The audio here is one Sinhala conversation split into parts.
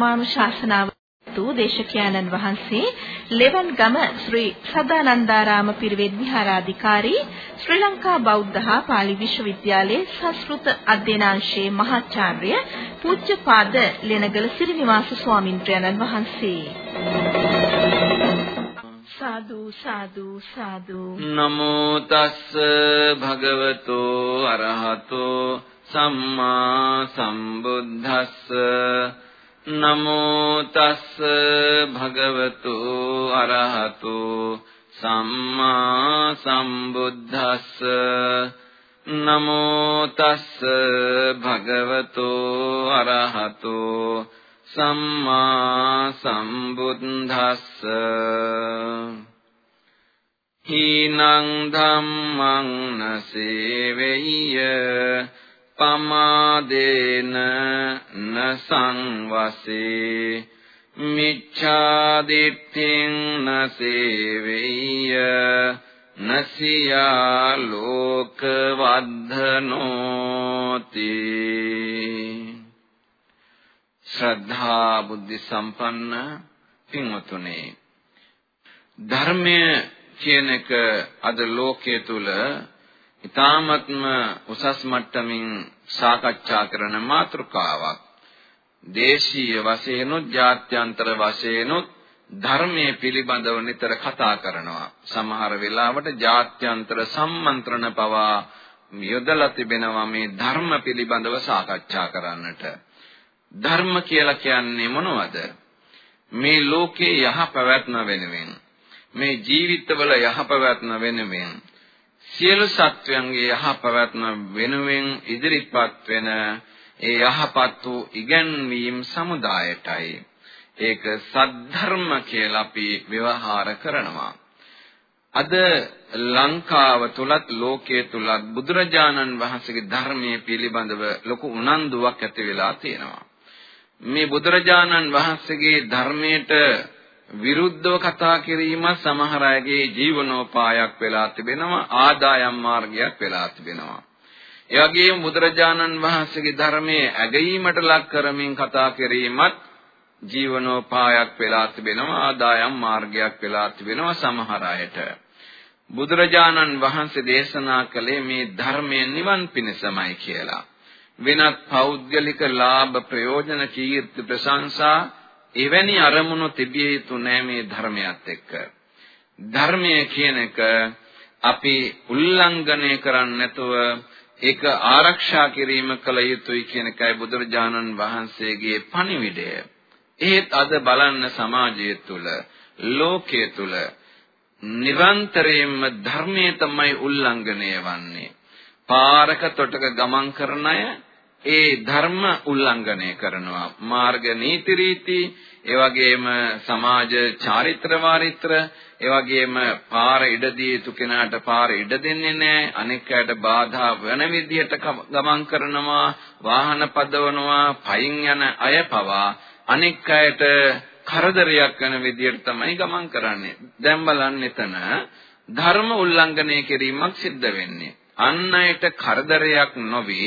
ධර්මානුශාසනාව තු දේශකයන්න් වහන්සේ ලෙවන් ගම ශ්‍රී සදානන්දාරාම පිරිවෙත් විහාරාධිකාරී ශ්‍රී ලංකා බෞද්ධ හා පාලි විශ්වවිද්‍යාලයේ සංස්කෘත අධ්‍යනාංශයේ මහාචාර්ය පූජ්‍යපාද ලෙනගල සිරිනිවාස ස්වාමින්ත්‍රයන්න් වහන්සේ. සාදු සාදු සාදු. නමෝ තස්ස භගවතෝ අරහතෝ සම්මා සම්බුද්දස්ස නමෝ තස්ස භගවතු අරහතු සම්මා සම්බුද්දස්ස නමෝ තස්ස භගවතු අරහතු සම්මා සම්බුද්දස්ස හීනං ධම්මං නසේවෙය්‍ය පමාදේන නසංවසේ මිච්ඡාදිට්ඨින් නසේවෙය්‍ය නසියා ලෝක වද්ධනෝති ශ්‍රද්ධා බුද්ධ සම්පන්න පින්වතුනි ධර්මය කියන එක අද ලෝකයේ තුල ඊ타මත්ම උසස් මට්ටමින් සාකච්ඡා කරන මාතෘකාවක්. දේශීය වශයෙන්ුත් ජාත්‍යන්තර වශයෙන්ුත් ධර්මයේ පිළිබඳව නිතර කතා කරනවා. සමහර වෙලාවට ජාත්‍යන්තර සම්මන්ත්‍රණ පවා යොදලා තිබෙනවා මේ ධර්ම පිළිබඳව සාකච්ඡා කරන්නට. ධර්ම කියලා කියන්නේ මොනවද? මේ ලෝකේ යහ පැවැත්ම වෙනුවෙන් මේ ජීවිතවල යහ පැවැත්ම වෙනුවෙන් සියලු සත්වයන්ගේ යහපැවැත්ම වෙනුවෙන් ඉදිරිපත් වෙන ඒ යහපත් වූ ඉගැන්වීම් සමුදායටයි. ඒක සද්ධර්ම කියලා අපි ව්‍යවහාර කරනවා. අද ලංකාව තුලත් ලෝකයේ තුලත් බුදුරජාණන් වහන්සේගේ ධර්මයේ පිළිබඳව ලොකු උනන්දුවක් ඇති වෙලා තියෙනවා. මේ බුදුරජාණන් වහන්සේගේ ධර්මයට විරුද්ධව කතා කිරීම සමහර අයගේ ජීවනෝපායක් වෙලා තිබෙනවා ආදායම් මාර්ගයක් වෙලා තිබෙනවා. ඒ වගේම බුදුරජාණන් වහන්සේගේ ධර්මයේ ඇගීමට ලක් කරමින් කතා කිරීමත් ජීවනෝපායක් වෙලා තිබෙනවා ආදායම් මාර්ගයක් වෙලා තිබෙනවා සමහර අයට. බුදුරජාණන් වහන්සේ දේශනා කළේ මේ ධර්මය නිවන් පිණසමයි කියලා. වෙනත් පෞද්ගලික ලාභ ප්‍රයෝජන කීර්ති ප්‍රශංසා එවැනි අරමුණු තිබිය යුතු නෑ මේ ධර්මයත් එක්ක. ධර්මය කියන එක අපි උල්ලංඝනය කරන්නේ නැතුව ඒක ආරක්ෂා කිරීම කළ යුතුයි කියන එකයි බුදුරජාණන් වහන්සේගේ පණිවිඩය. ඒත් අද බලන්න සමාජය තුළ ලෝකයේ තුළ නිරන්තරයෙන්ම ධර්මයේ තමයි උල්ලංඝනය වන්නේ. පාරක තොටක ගමන් කරන අය ඒ ධර්ම උල්ලංඝනය කරනවා. මාර්ග නීති රීති ඒ වගේම සමාජ චාරිත්‍ර වාරිත්‍ර ඒ වගේම පාර ඉඩ දී යුතු කෙනාට පාර ඉඩ දෙන්නේ නැහැ. අනෙක් අයට බාධා වෙන විදිහට ගමන් කරනවා වාහන පදවනවා පයින් යන අය පවා අනෙක් අයට කරදරයක් වෙන විදිහට තමයි ගමන් කරන්නේ. දැන් බලන්න එතන ධර්ම උල්ලංඝනය කිරීමක් සිද්ධ වෙන්නේ. අන් අයට කරදරයක් නොවි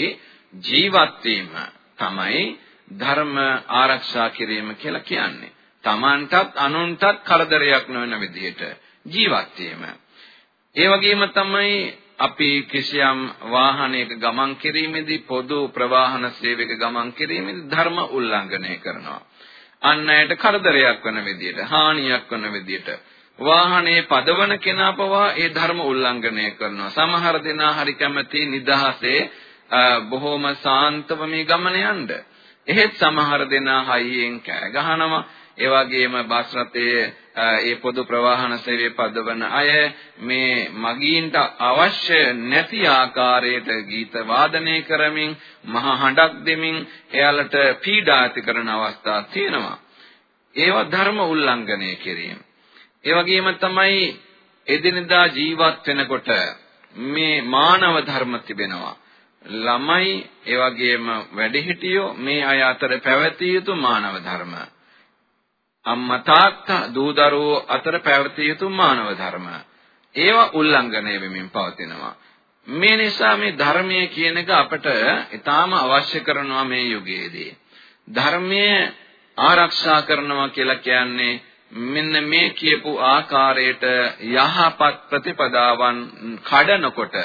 ජීවත් වීම තමයි ධර්ම ආරක්ෂා කිරීම කියලා කියන්නේ. Tamanටත් අනුන්ටත් කරදරයක් නොවන විදිහට ජීවත් වීම. ඒ වගේම තමයි අපි කිසියම් වාහනයක ගමන් කිරීමේදී පොදු ප්‍රවාහන සේවයක ගමන් කිරීමේදී ධර්ම උල්ලංඝනය කරනවා. අන් අයට කරදරයක් වන විදිහට, හානියක් වන විදිහට වාහනේ පදවන කෙනා පවා ඒ ධර්ම උල්ලංඝනය කරනවා. සමහර දෙනා හරි කැමති නිදහසේ බොහොම සාන්තව මේ ගමන යන්න. එහෙත් සමහර දෙනා හයියෙන් කෑ ගහනවා. ඒ වගේම බස් රථයේ ඒ පොදු ප්‍රවාහන සේවය පදවන අය මේ මගීන්ට අවශ්‍ය නැති ආකාරයට ගීත වාදනය කරමින් මහ හඬක් දෙමින් එයාලට පීඩා ඇති කරන අවස්ථා තියෙනවා. ඒවා ධර්ම උල්ලංඝනය කිරීම. ඒ වගේම තමයි එදිනදා ජීවත් වෙනකොට මේ මානව ධර්ම තිබෙනවා. ළමයි ඒ වගේම වැඩිහිටියෝ මේ අය අතර පැවතිය යුතු මානව ධර්ම. අම්මා තාත්තා දූ දරුවෝ අතර පැවතිය යුතු මානව ධර්ම. ඒවා උල්ලංඝනය වෙමින් පවතිනවා. මේ නිසා මේ ධර්මය කියන එක අපට ඊටාම අවශ්‍ය කරනවා මේ යුගයේදී. ධර්මයේ ආරක්ෂා කරනවා කියලා කියන්නේ මෙන්න මේ කියපු ආකාරයට යහපත් ප්‍රතිපදාවන් කඩනකොට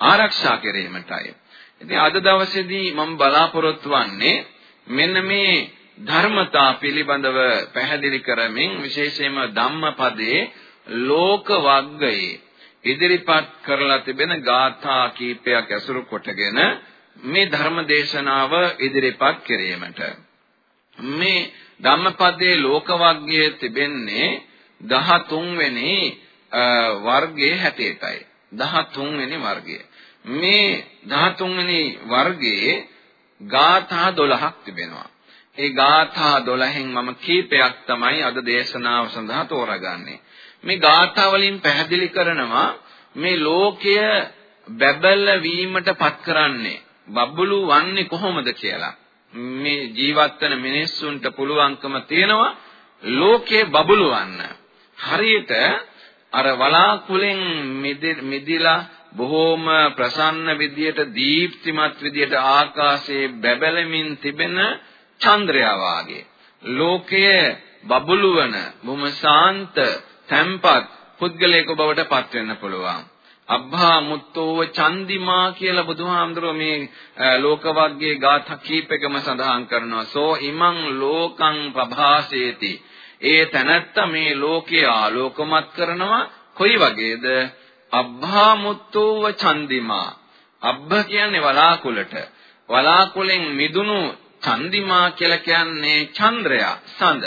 ආරක්ෂා කිරීමටයි. ඉතින් අද දවසේදී මම බලාපොරොත්තු වෙන්නේ මෙන්න මේ ධර්මතා පිළිබඳව පැහැදිලි කරමින් විශේෂයෙන්ම ධම්මපදයේ ලෝක වග්ගයේ ඉදිරිපත් කරලා තිබෙන ගාථා කීපයක් ඇසුරු කොටගෙන මේ ධර්ම දේශනාව ඉදිරිපත් කිරීමට මේ ධම්මපදයේ ලෝක වග්ගයේ තිබෙන්නේ 13 වෙනි වර්ගයේ හැටියටයි 13 වෙනි වර්ගය මේ 13 වෙනි වර්ගයේ ගාථා 12ක් තිබෙනවා ඒ ගාථා 12න් මම කීපයක් තමයි අද දේශනාව සඳහා තෝරාගන්නේ. මේ ගාථා වලින් පැහැදිලි කරනවා මේ ලෝකය බැබල වීමට පත් කරන්නේ බබ්බලු වන්නේ කොහොමද කියලා. මේ ජීවත් වෙන මිනිස්සුන්ට පුළුවන්කම තියෙනවා ලෝකේ බබළුවන්න. හරියට අර වලාකුලෙන් මිදිලා බොහෝම ප්‍රසන්න විදියට දීප්තිමත් විදියට ආකාශයේ බැබලමින් තිබෙන චන්ද්‍රයා වාගේ ලෝකයේ බබළුවන බොහොම ශාන්ත තැම්පත් පුද්ගලයෙකු බවට පත් වෙන්න පුළුවන්. අබ්බා මුත්තෝව චන්දිමා කියලා බුදුහාමුදුරුවෝ මේ ලෝකවග්ගයේ ගාථා කීපෙකම සඳහන් කරනවා. සෝ ඉමං ලෝකං ප්‍රභාසේති. ඒ තැනත්ත මේ ලෝකය ආලෝකමත් කරනවා කොයි වගේද? අබ්බා මුත්තෝව චන්දිමා. අබ්බ කියන්නේ වලාකුළට. වලාකුළෙන් මිදුණු චන්දිමා කියලා කියන්නේ චන්ද්‍රයා සඳ.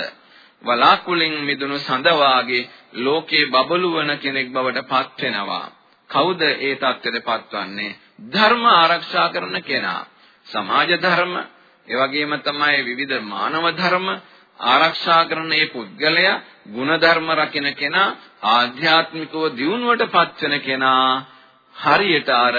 වලාකුලින් මිදුණු සඳ වාගේ ලෝකේ බබළුවන කෙනෙක් බවට පත් වෙනවා. කවුද ඒ தත්ත්වයට පත්වන්නේ? ධර්ම ආරක්ෂා කරන කෙනා. සමාජ ධර්ම, ඒ වගේම තමයි විවිධ මානව ධර්ම ආරක්ෂා කරන මේ පුද්ගලයා ගුණ ධර්ම රකින්න කෙනා ආධ්‍යාත්මිකව දියුණුවට පත්වන කෙනා හරියට අර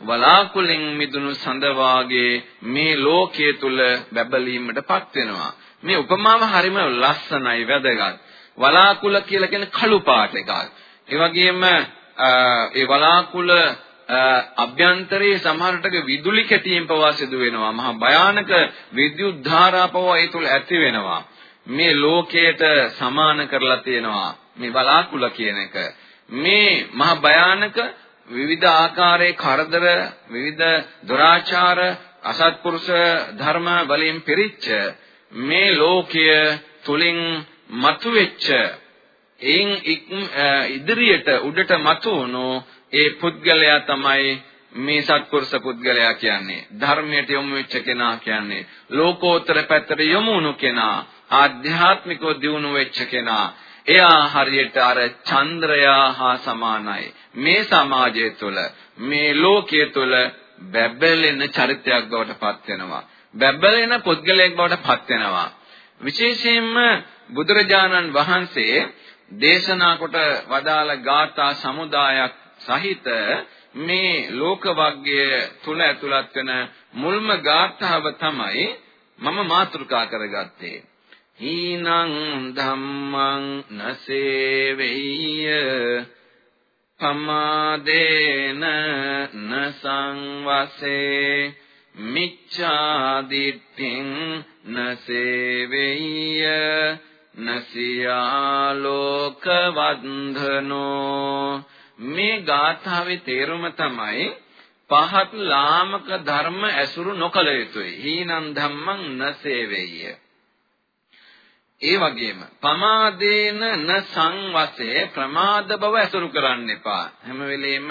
වලාකුලෙන් මිදුණු සඳ වාගේ මේ ලෝකයේ තුල බැබලීමටපත් වෙනවා. මේ උපමාව හරිම ලස්සනයි වැදගත්. වලාකුල කියලා කියන්නේ කළු පාට එකක්. ඒ වගේම ඒ වලාකුල අභ්‍යන්තරයේ සමහරටක විදුලි කැටීම් පවා සිදු වෙනවා. මහා භයානක විද්‍යුත් ධාරා පවා ඒ තුල ඇති වෙනවා. මේ ලෝකයට සමාන කරලා තියෙනවා. මේ වලාකුල කියන එක. මේ මහා භයානක විවිධ ආකාරයේ කරදර විවිධ දුරාචාර අසත්පුරුෂ ධර්ම වලින් පිරිච්ච මේ ලෝකය තුලින් මතුවෙච්ච එයින් ඉදිරියට උඩට මතුවනෝ ඒ පුද්ගලයා තමයි මේ සත්පුරුෂ පුද්ගලයා කියන්නේ. ධර්මයට යොමු වෙච්ච කෙනා කියන්නේ. ලෝකෝත්තර පැත්තට යොමු වුණු කෙනා. ආධ්‍යාත්මිකව දියුණු වෙච්ච කෙනා එයා හරියට අර චන්ද්‍රයා හා සමානයි. මේ සමාජය තුළ මේ ලෝකයේ තුළ බැබලෙන චරිතයක් බවට පත් වෙනවා. බැබලෙන පුද්ගලයෙක් බවට පත් වෙනවා. විශේෂයෙන්ම බුදුරජාණන් වහන්සේ දේශනා කොට වදාළ ගාථා සමුදායක් සහිත මේ ලෝක වග්ගය තුල ඇතුළත් වෙන මුල්ම ගාථාව තමයි මම මාතෘකා කරගත්තේ. හීනං ධම්මං නසේවෙය්‍ය පමාදේන නසංවසේ මිච්ඡාදිට්ඨින් නසේවෙය්‍ය නසියාලෝක වන්ධනෝ මේ ගාථාවේ තේරුම තමයි පහත් ලාමක ධර්ම ඇසුරු නොකළ යුතුයි. හීනං ධම්මං නසේවෙය්‍ය ඒ වගේම පමාදේන න සංවසේ ප්‍රමාද බව ඇසුරු කරන්න එපා. හැම වෙලෙම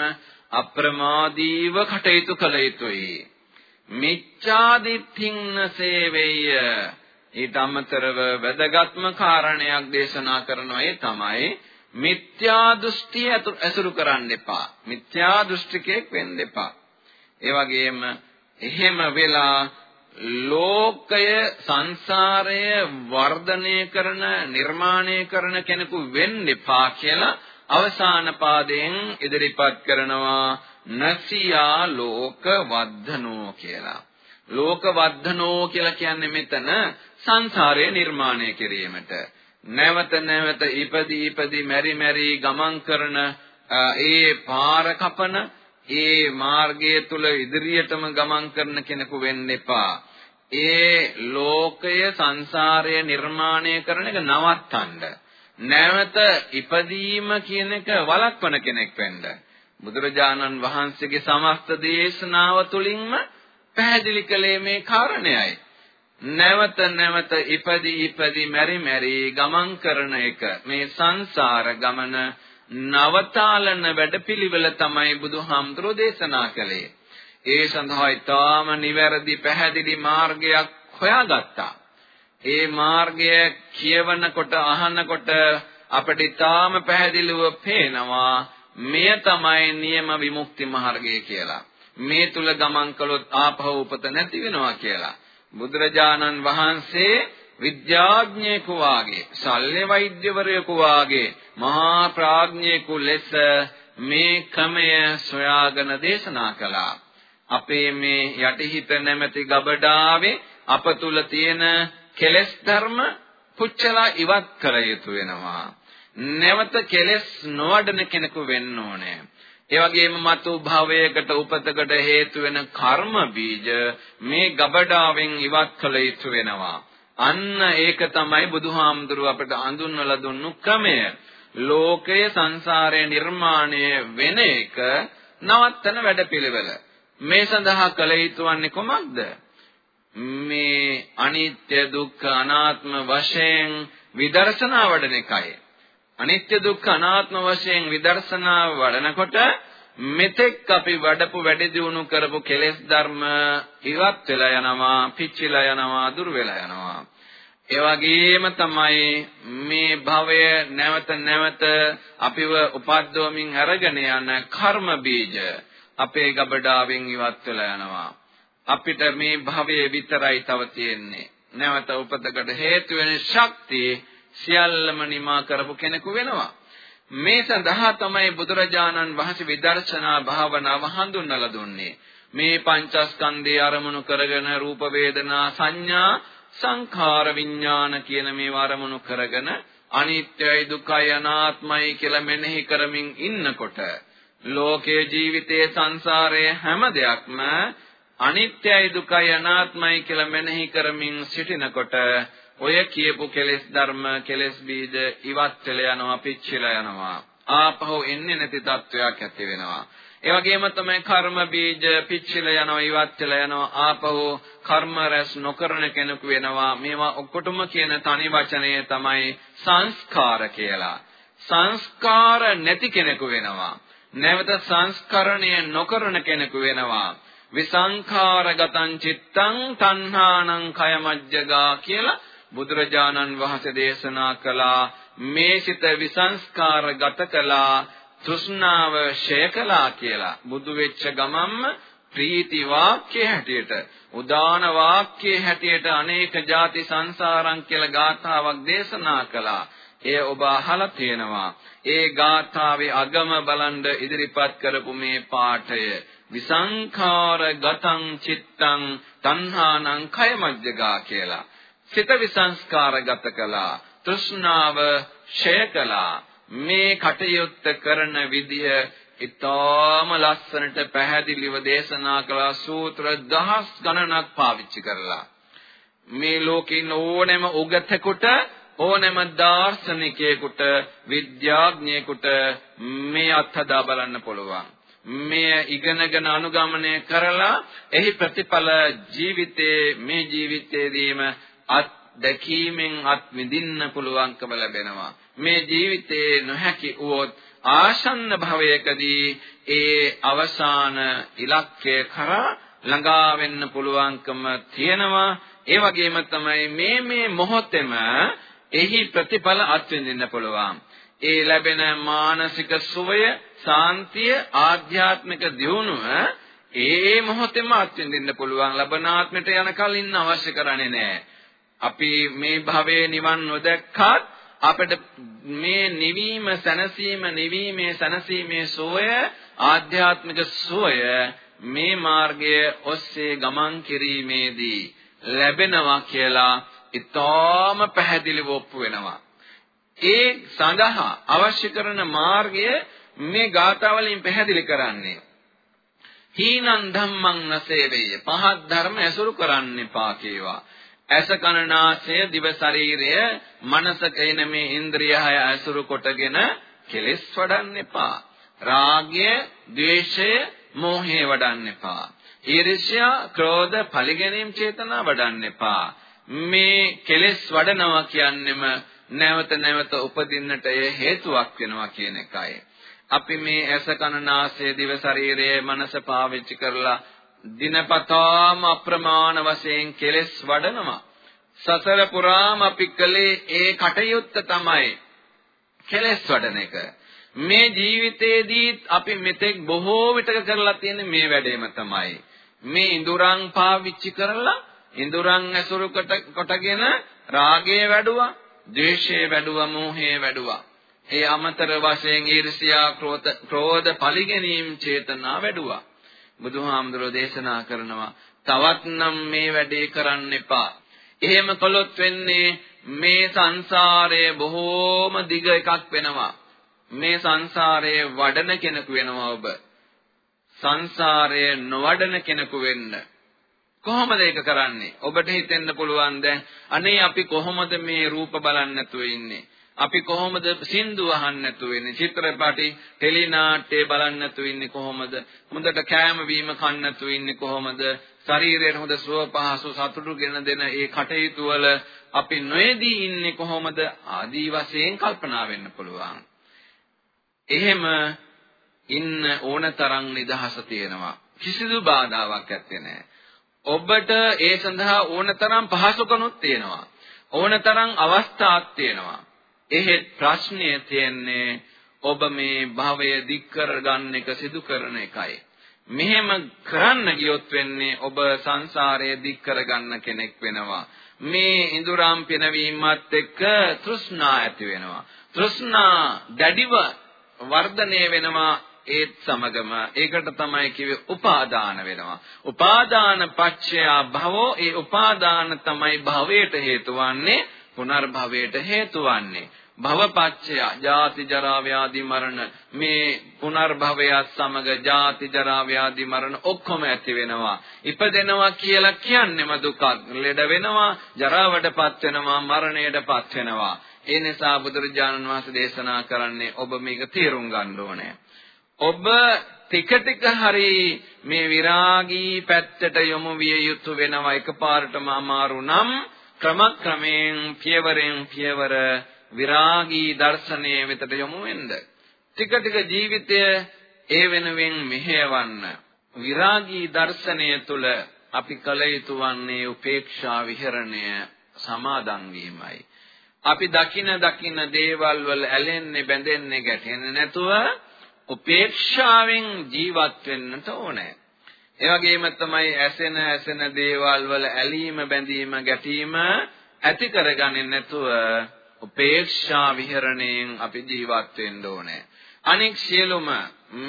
අප්‍රමාදීව කටයුතු කළ යුතුයි. මිච්ඡාදිත්‍ථින්න සේවෙය. ඊට අමතරව වැදගත්ම කාරණයක් දේශනා කරනවා ඒ තමයි මිත්‍යා දෘෂ්ටි ඇසුරු කරන්න එපා. මිත්‍යා දෘෂ්ටිකෙක් වෙන්න එපා. ඒ වගේම එහෙම වෙලා ලෝකය සංසාරය වර්ධනය කරන නිර්මාණය කරන කෙනෙකු වෙන්න එපා කියලා අවසාන පාදයෙන් ඉදිරිපත් කරනවා නසියා ලෝක වද්ධනෝ කියලා. ලෝක වද්ධනෝ කියලා කියන්නේ මෙතන සංසාරය නිර්මාණය කිරීමට. නැවත නැවත ඉපදි ඉපදි මෙරි මෙරි ගමන් කරන ඒ පාර කපන ඒ මාර්ගය තුල ඉදිරියටම ගමන් කරන කෙනෙකු වෙන්න එපා. ඒ ලෝකය සංසාරය නිර්මාණය කරන එක නවත්තන්න. නැවත ඉපදීම කියන එක වළක්වන කෙනෙක් වෙන්න. බුදුරජාණන් වහන්සේගේ සමස්ත දේශනාව තුළින්ම පැහැදිලි කළේ මේ කාරණයයි. නැවත නැවත ඉපදි ඉපදි මෙරි මෙරි ගමන් කරන එක මේ සංසාර ගමන නවතාලන වැඩපිළිවෙල තමයි බුදුහාමුදුරෝ දේශනා කළේ. ඒ සඳහා ඊටාම නිවැරදි පැහැදිලි මාර්ගයක් හොයාගත්තා. ඒ මාර්ගය කියවනකොට අහනකොට අපිට ඊටාම පැහැදිලිව පේනවා මෙය තමයි නියම විමුක්ති මාර්ගය කියලා. මේ තුල ගමන් කළොත් ආපහු උපත නැති වෙනවා කියලා. බුදුරජාණන් වහන්සේ විද්‍යාඥයෙකු වාගේ, ශල්‍ය වෛද්‍යවරයෙකු වාගේ, මහා ප්‍රඥයෙකු ලෙස මේ ක්‍රමය සොයාගෙන දේශනා කළා. අපේ මේ යටිහිත නැමැති ගබඩාවේ අප තුල තියෙන කෙලෙස් ධර්ම පුච්චලා ඉවත් කර යුතු වෙනවා. නැවත කෙලෙස් නොවඩන කෙනෙකු වෙන්න ඕනේ. ඒ වගේම මතු භවයකට උපතකට හේතු වෙන කර්ම බීජ මේ ගබඩාවෙන් ඉවත් කළ යුතු වෙනවා. අන්න ඒක තමයි බුදුහාමුදුරුව අපට අඳුන්වලා දුන්නු ක්‍රමය. ලෝකයේ සංසාරයේ නිර්මාණය වෙන එක නවත්තන වැඩපිළිවෙල. මේ සඳහා කළ යුතු වන්නේ කොමක්ද? මේ අනිත්‍ය දුක්ඛ අනාත්ම වශයෙන් විදර්ශනා වඩන එකයි. අනිත්‍ය දුක්ඛ අනාත්ම වශයෙන් විදර්ශනා වඩනකොට මෙතෙක් අපි වඩපු වැඩි දියුණු කරපු කෙලෙස් ධර්ම ඉවත් වෙලා යනවා, පිච්චිලා යනවා, දුර වෙලා යනවා. ඒ වගේම තමයි මේ භවය නැවත නැවත අපිව උපද්දවමින් අරගෙන යන කර්ම බීජ අපේ ගබඩාවෙන් ඉවත් වෙලා යනවා. අපිට මේ භවයේ විතරයි තව තියෙන්නේ. නැවත උපතකට හේතු වෙන ශක්තිය සියල්ලම නිමා කරපු කෙනෙකු වෙනවා. මේ සඳහා තමයි බුදුරජාණන් වහන්සේ විදර්ශනා භාවනාව හඳුන්වලා දුන්නේ. මේ පංචස්කන්ධය අරමුණු කරගෙන රූප වේදනා සංඥා සංඛාර විඥාන කියන මේවා අරමුණු කරගෙන අනිත්‍යයි දුකයි අනාත්මයි කියලා මෙනෙහි කරමින් ඉන්නකොට ලෝකයේ ජීවිතයේ සංසාරයේ හැම දෙයක්ම අනිත්‍යයි දුකයි අනාත්මයි කියලා මෙනෙහි කරමින් සිටිනකොට ඔය කියපු කෙලෙස් ධර්ම කෙලෙස් බීජ ඉවත් වෙලා යනවා පිච්චිලා යනවා. ආපහු එන්නේ නැති තත්වයක් ඇති වෙනවා. ඒ වගේම තමයි කර්ම බීජ පිච්චිලා යනවා ඉවත් වෙලා යනවා. ආපහු කර්ම රැස් නොකරන කෙනෙකු වෙනවා. මේවා ඔක්කොටම කියන තනි වචනය තමයි සංස්කාර කියලා. සංස්කාර නැති කෙනෙකු වෙනවා. නැවත සංස්කරණය නොකරන කෙනෙකු වෙනවා. විසංඛාරගතං චිත්තං තණ්හානං කයමජ්ජගා කියලා බුදුරජාණන් වහන්සේ දේශනා කළා මේ සිත විසංස්කාරගත කළා තෘෂ්ණාව ෂය කළා කියලා බුදු වෙච්ච ගමම්ම ප්‍රීති වාක්‍ය හැටියට උදාන වාක්‍ය හැටියට අනේක ಜಾති සංසාරං කියලා ගාථාවක් දේශනා කළා එය ඔබ අහලා තියෙනවා. ඒ ගාථාවේ අගම බලන්ඩ ඉදිරිපත් කරපු මේ පාඨය විසංඛාර ගතං චිත්තං තණ්හානං කයමජ්ජගා කියලා. සිත විසංස්කාර ගත කළා. තෘෂ්ණාව ඡය කළා. මේ කටයුත්ත කරන විදිය ඊටාම ලස්සනට පැහැදිලිව දේශනා කළ සූත්‍ර දහස් ගණනක් පාවිච්චි කරලා මේ ලෝකේ ඕනෑම උගතෙකුට ඕනෑම දාර්ශනිකයෙකුට විද්‍යාඥයෙකුට මේ අත්හදා බලන්න පුළුවන්. මේ ඉගෙනගෙන අනුගමනය කරලා එහි ප්‍රතිඵල ජීවිතේ මේ ජීවිතේදීම අත් දැකීමෙන් අත් විඳින්න පුළුවන්කම ලැබෙනවා. මේ ජීවිතේ නොහැකි වුවොත් ආසන්න භවයකදී ඒ අවසාන ඉලක්කය කරා ළඟා වෙන්න පුළුවන්කම තියෙනවා. ඒ වගේම තමයි මේ මේ මොහොතේම එහි ප්‍රතිඵල අත්විඳින්න පුළුවන්. ඒ ලැබෙන මානසික සුවය, සාන්තිය, ආධ්‍යාත්මික දියුණුව ඒ මොහොතේම අත්විඳින්න පුළුවන්. ලබනාත්මයට යනකල් ඉන්න අවශ්‍ය කරන්නේ නැහැ. අපි මේ භවයේ නිවන් නොදැක්කත් අපිට මේ නිවීම සැනසීම නිවීමේ සැනසීමේ සෝය ආධ්‍යාත්මික සෝය මේ මාර්ගය ඔස්සේ ගමන් කිරීමේදී ලැබෙනවා කියලා ඊටාම පැහැදිලිව ඔප්පු වෙනවා. ඒ සඳහා අවශ්‍ය කරන මාර්ගය මේ ගාථාවලින් පැහැදිලි කරන්නේ. හීනං ධම්මං නසේවේය. පහත් ධර්ම ඇසුරු කරන්න එපා කේවා. ඇස කන නාසය දිව ශරීරය මනස කේන මේ ඉන්ද්‍රිය හය ඇසුරු කොටගෙන කෙලෙස් වඩන්න එපා. රාගය, ద్వේෂය, මෝහය වඩන්න එපා. ඊර්ෂ්‍යා, ක්‍රෝධ, පරිගැනීම් චේතනා වඩන්න එපා. මේ කෙලෙස් වඩනවා කියන්නෙම නැවත නැවත උපදින්නට එය හේතුවක් වෙනවා කියන එකයි. අපි මේ ඇස කන නාසය දිව ශරීරය මනස පාවිච්චි කරලා දිනපතාම අප්‍රමාණ වශයෙන් කෙලෙස් වඩනවා. සසර පුරාම අපි කළේ ඒ කටයුත්ත තමයි කෙලෙස් වඩන එක. මේ ජීවිතේදී අපි මෙතෙක් බොහෝ විටක කරලා තියෙන මේ වැඩේම තමයි. මේ ඉඳුරන් පාවිච්චි කරලා ඉඳුරන් ඇසුරු කොටගෙන රාගය වැඩුවා, ද්වේෂය වැඩුවා, මෝහය වැඩුවා. ඒ අමතර වශයෙන් ඊර්ෂ්‍යා, ක්‍රෝධ, ක්‍රෝධ, පරිගැනීම් චේතනා වැඩුවා. බුදුහාමුදුරෝ දේශනා කරනවා තවත් නම් මේ වැඩේ කරන්න එපා. එහෙම කළොත් වෙන්නේ මේ සංසාරය බොහෝම දිග එකක් වෙනවා. මේ සංසාරයේ වඩන කෙනෙකු වෙනවා ඔබ. සංසාරයේ නොවඩන කෙනෙකු වෙන්න. කොහොමද ඒක කරන්නේ? ඔබට හිතෙන්න පුළුවන් දැන් අනේ අපි කොහොමද මේ රූප බලන්නේ නැතුව ඉන්නේ? අපි කොහොමද සින්දු අහන්න නැතුව ඉන්නේ? චිත්‍රපටි ටෙලිනාට්‍ය බලන්න නැතුව ඉන්නේ කොහොමද? හොඳට කෑම බීම කන්න නැතුව ඉන්නේ කොහොමද? ශරීරයට හොඳ සුව පහසු සතුටු ගෙන දෙන ඒ කටයුතු වල අපි නොයේදී ඉන්නේ කොහොමද? ආදී වශයෙන් කල්පනා වෙන්න පුළුවන්. එහෙම ඉන්න ඕනතරම් නිදහස තියෙනවා. කිසිදු බාධාවක් ඇත්තේ නැහැ. ඔබට ඒ සඳහා ඕනතරම් පහසුකනුත් තියෙනවා. ඕනතරම් අවස්ථාවක් තියෙනවා. එහෙත් ප්‍රශ්නය තියෙන්නේ ඔබ මේ භවය දික් කරගන්න එක සිදු කරන එකයි. මෙහෙම කරන්න ගියොත් වෙන්නේ ඔබ සංසාරය දික් කරගන්න කෙනෙක් වෙනවා. මේ ඉඳුරම් පිනවීමත් එක්ක තෘෂ්ණා ඇති වෙනවා. තෘෂ්ණා දැඩිව වර්ධනය වෙනවා ඒත් සමගම ඒකට තමයි කිව්වේ උපාදාන වෙනවා. උපාදාන පච්චය භවෝ ඒ උපාදාන තමයි භවයට හේතු වන්නේ පුනර්භවයට හේතු වන්නේ භවපච්චය ජාති ජරා ව්‍යාධි මරණ. මේ පුනර්භවයත් සමග ජාති ජරා ව්‍යාධි මරණ ඔක්කොම ඇති වෙනවා. ඉපදෙනවා කියලා කියන්නේම දුකක්. ලෙඩ වෙනවා ජරාවටපත් වෙනවා මරණයටපත් වෙනවා. ඒ නිසා බුදුරජාණන් වහන්සේ දේශනා කරන්නේ ඔබ මේක තේරුම් ගන්න ඕනේ. ඔබ ටික ටික හරි මේ විරාගී පැත්තට යොමු විය යුතු වෙනවා. එකපාරටම අමාරු නම් ක්‍රමක්‍රමයෙන් පියවරෙන් පියවර විරාගී දර්ශනය වෙතට යොමු වෙන්න. ටික ටික ජීවිතය ඒ වෙනුවෙන් මෙහෙයවන්න. විරාගී දර්ශනය තුළ අපි කල යුතු වන්නේ උපේක්ෂා විහරණය සමාදන් වීමයි. අපි දකින දකින දේවල් වල ඇලෙන්නේ බැඳෙන්නේ ගැටෙන්නේ නැතුව උපේක්ෂාවෙන් ජීවත් වෙන්නට ඕනේ. ඒ වගේම තමයි ඇසෙන ඇසෙන දේවල් වල ඇලීම බැඳීම ගැටීම ඇති කරගන්නේ නැතුව උපේක්ෂා විහරණයෙන් අපි ජීවත් වෙන්න ඕනේ. අනෙක් සියලුම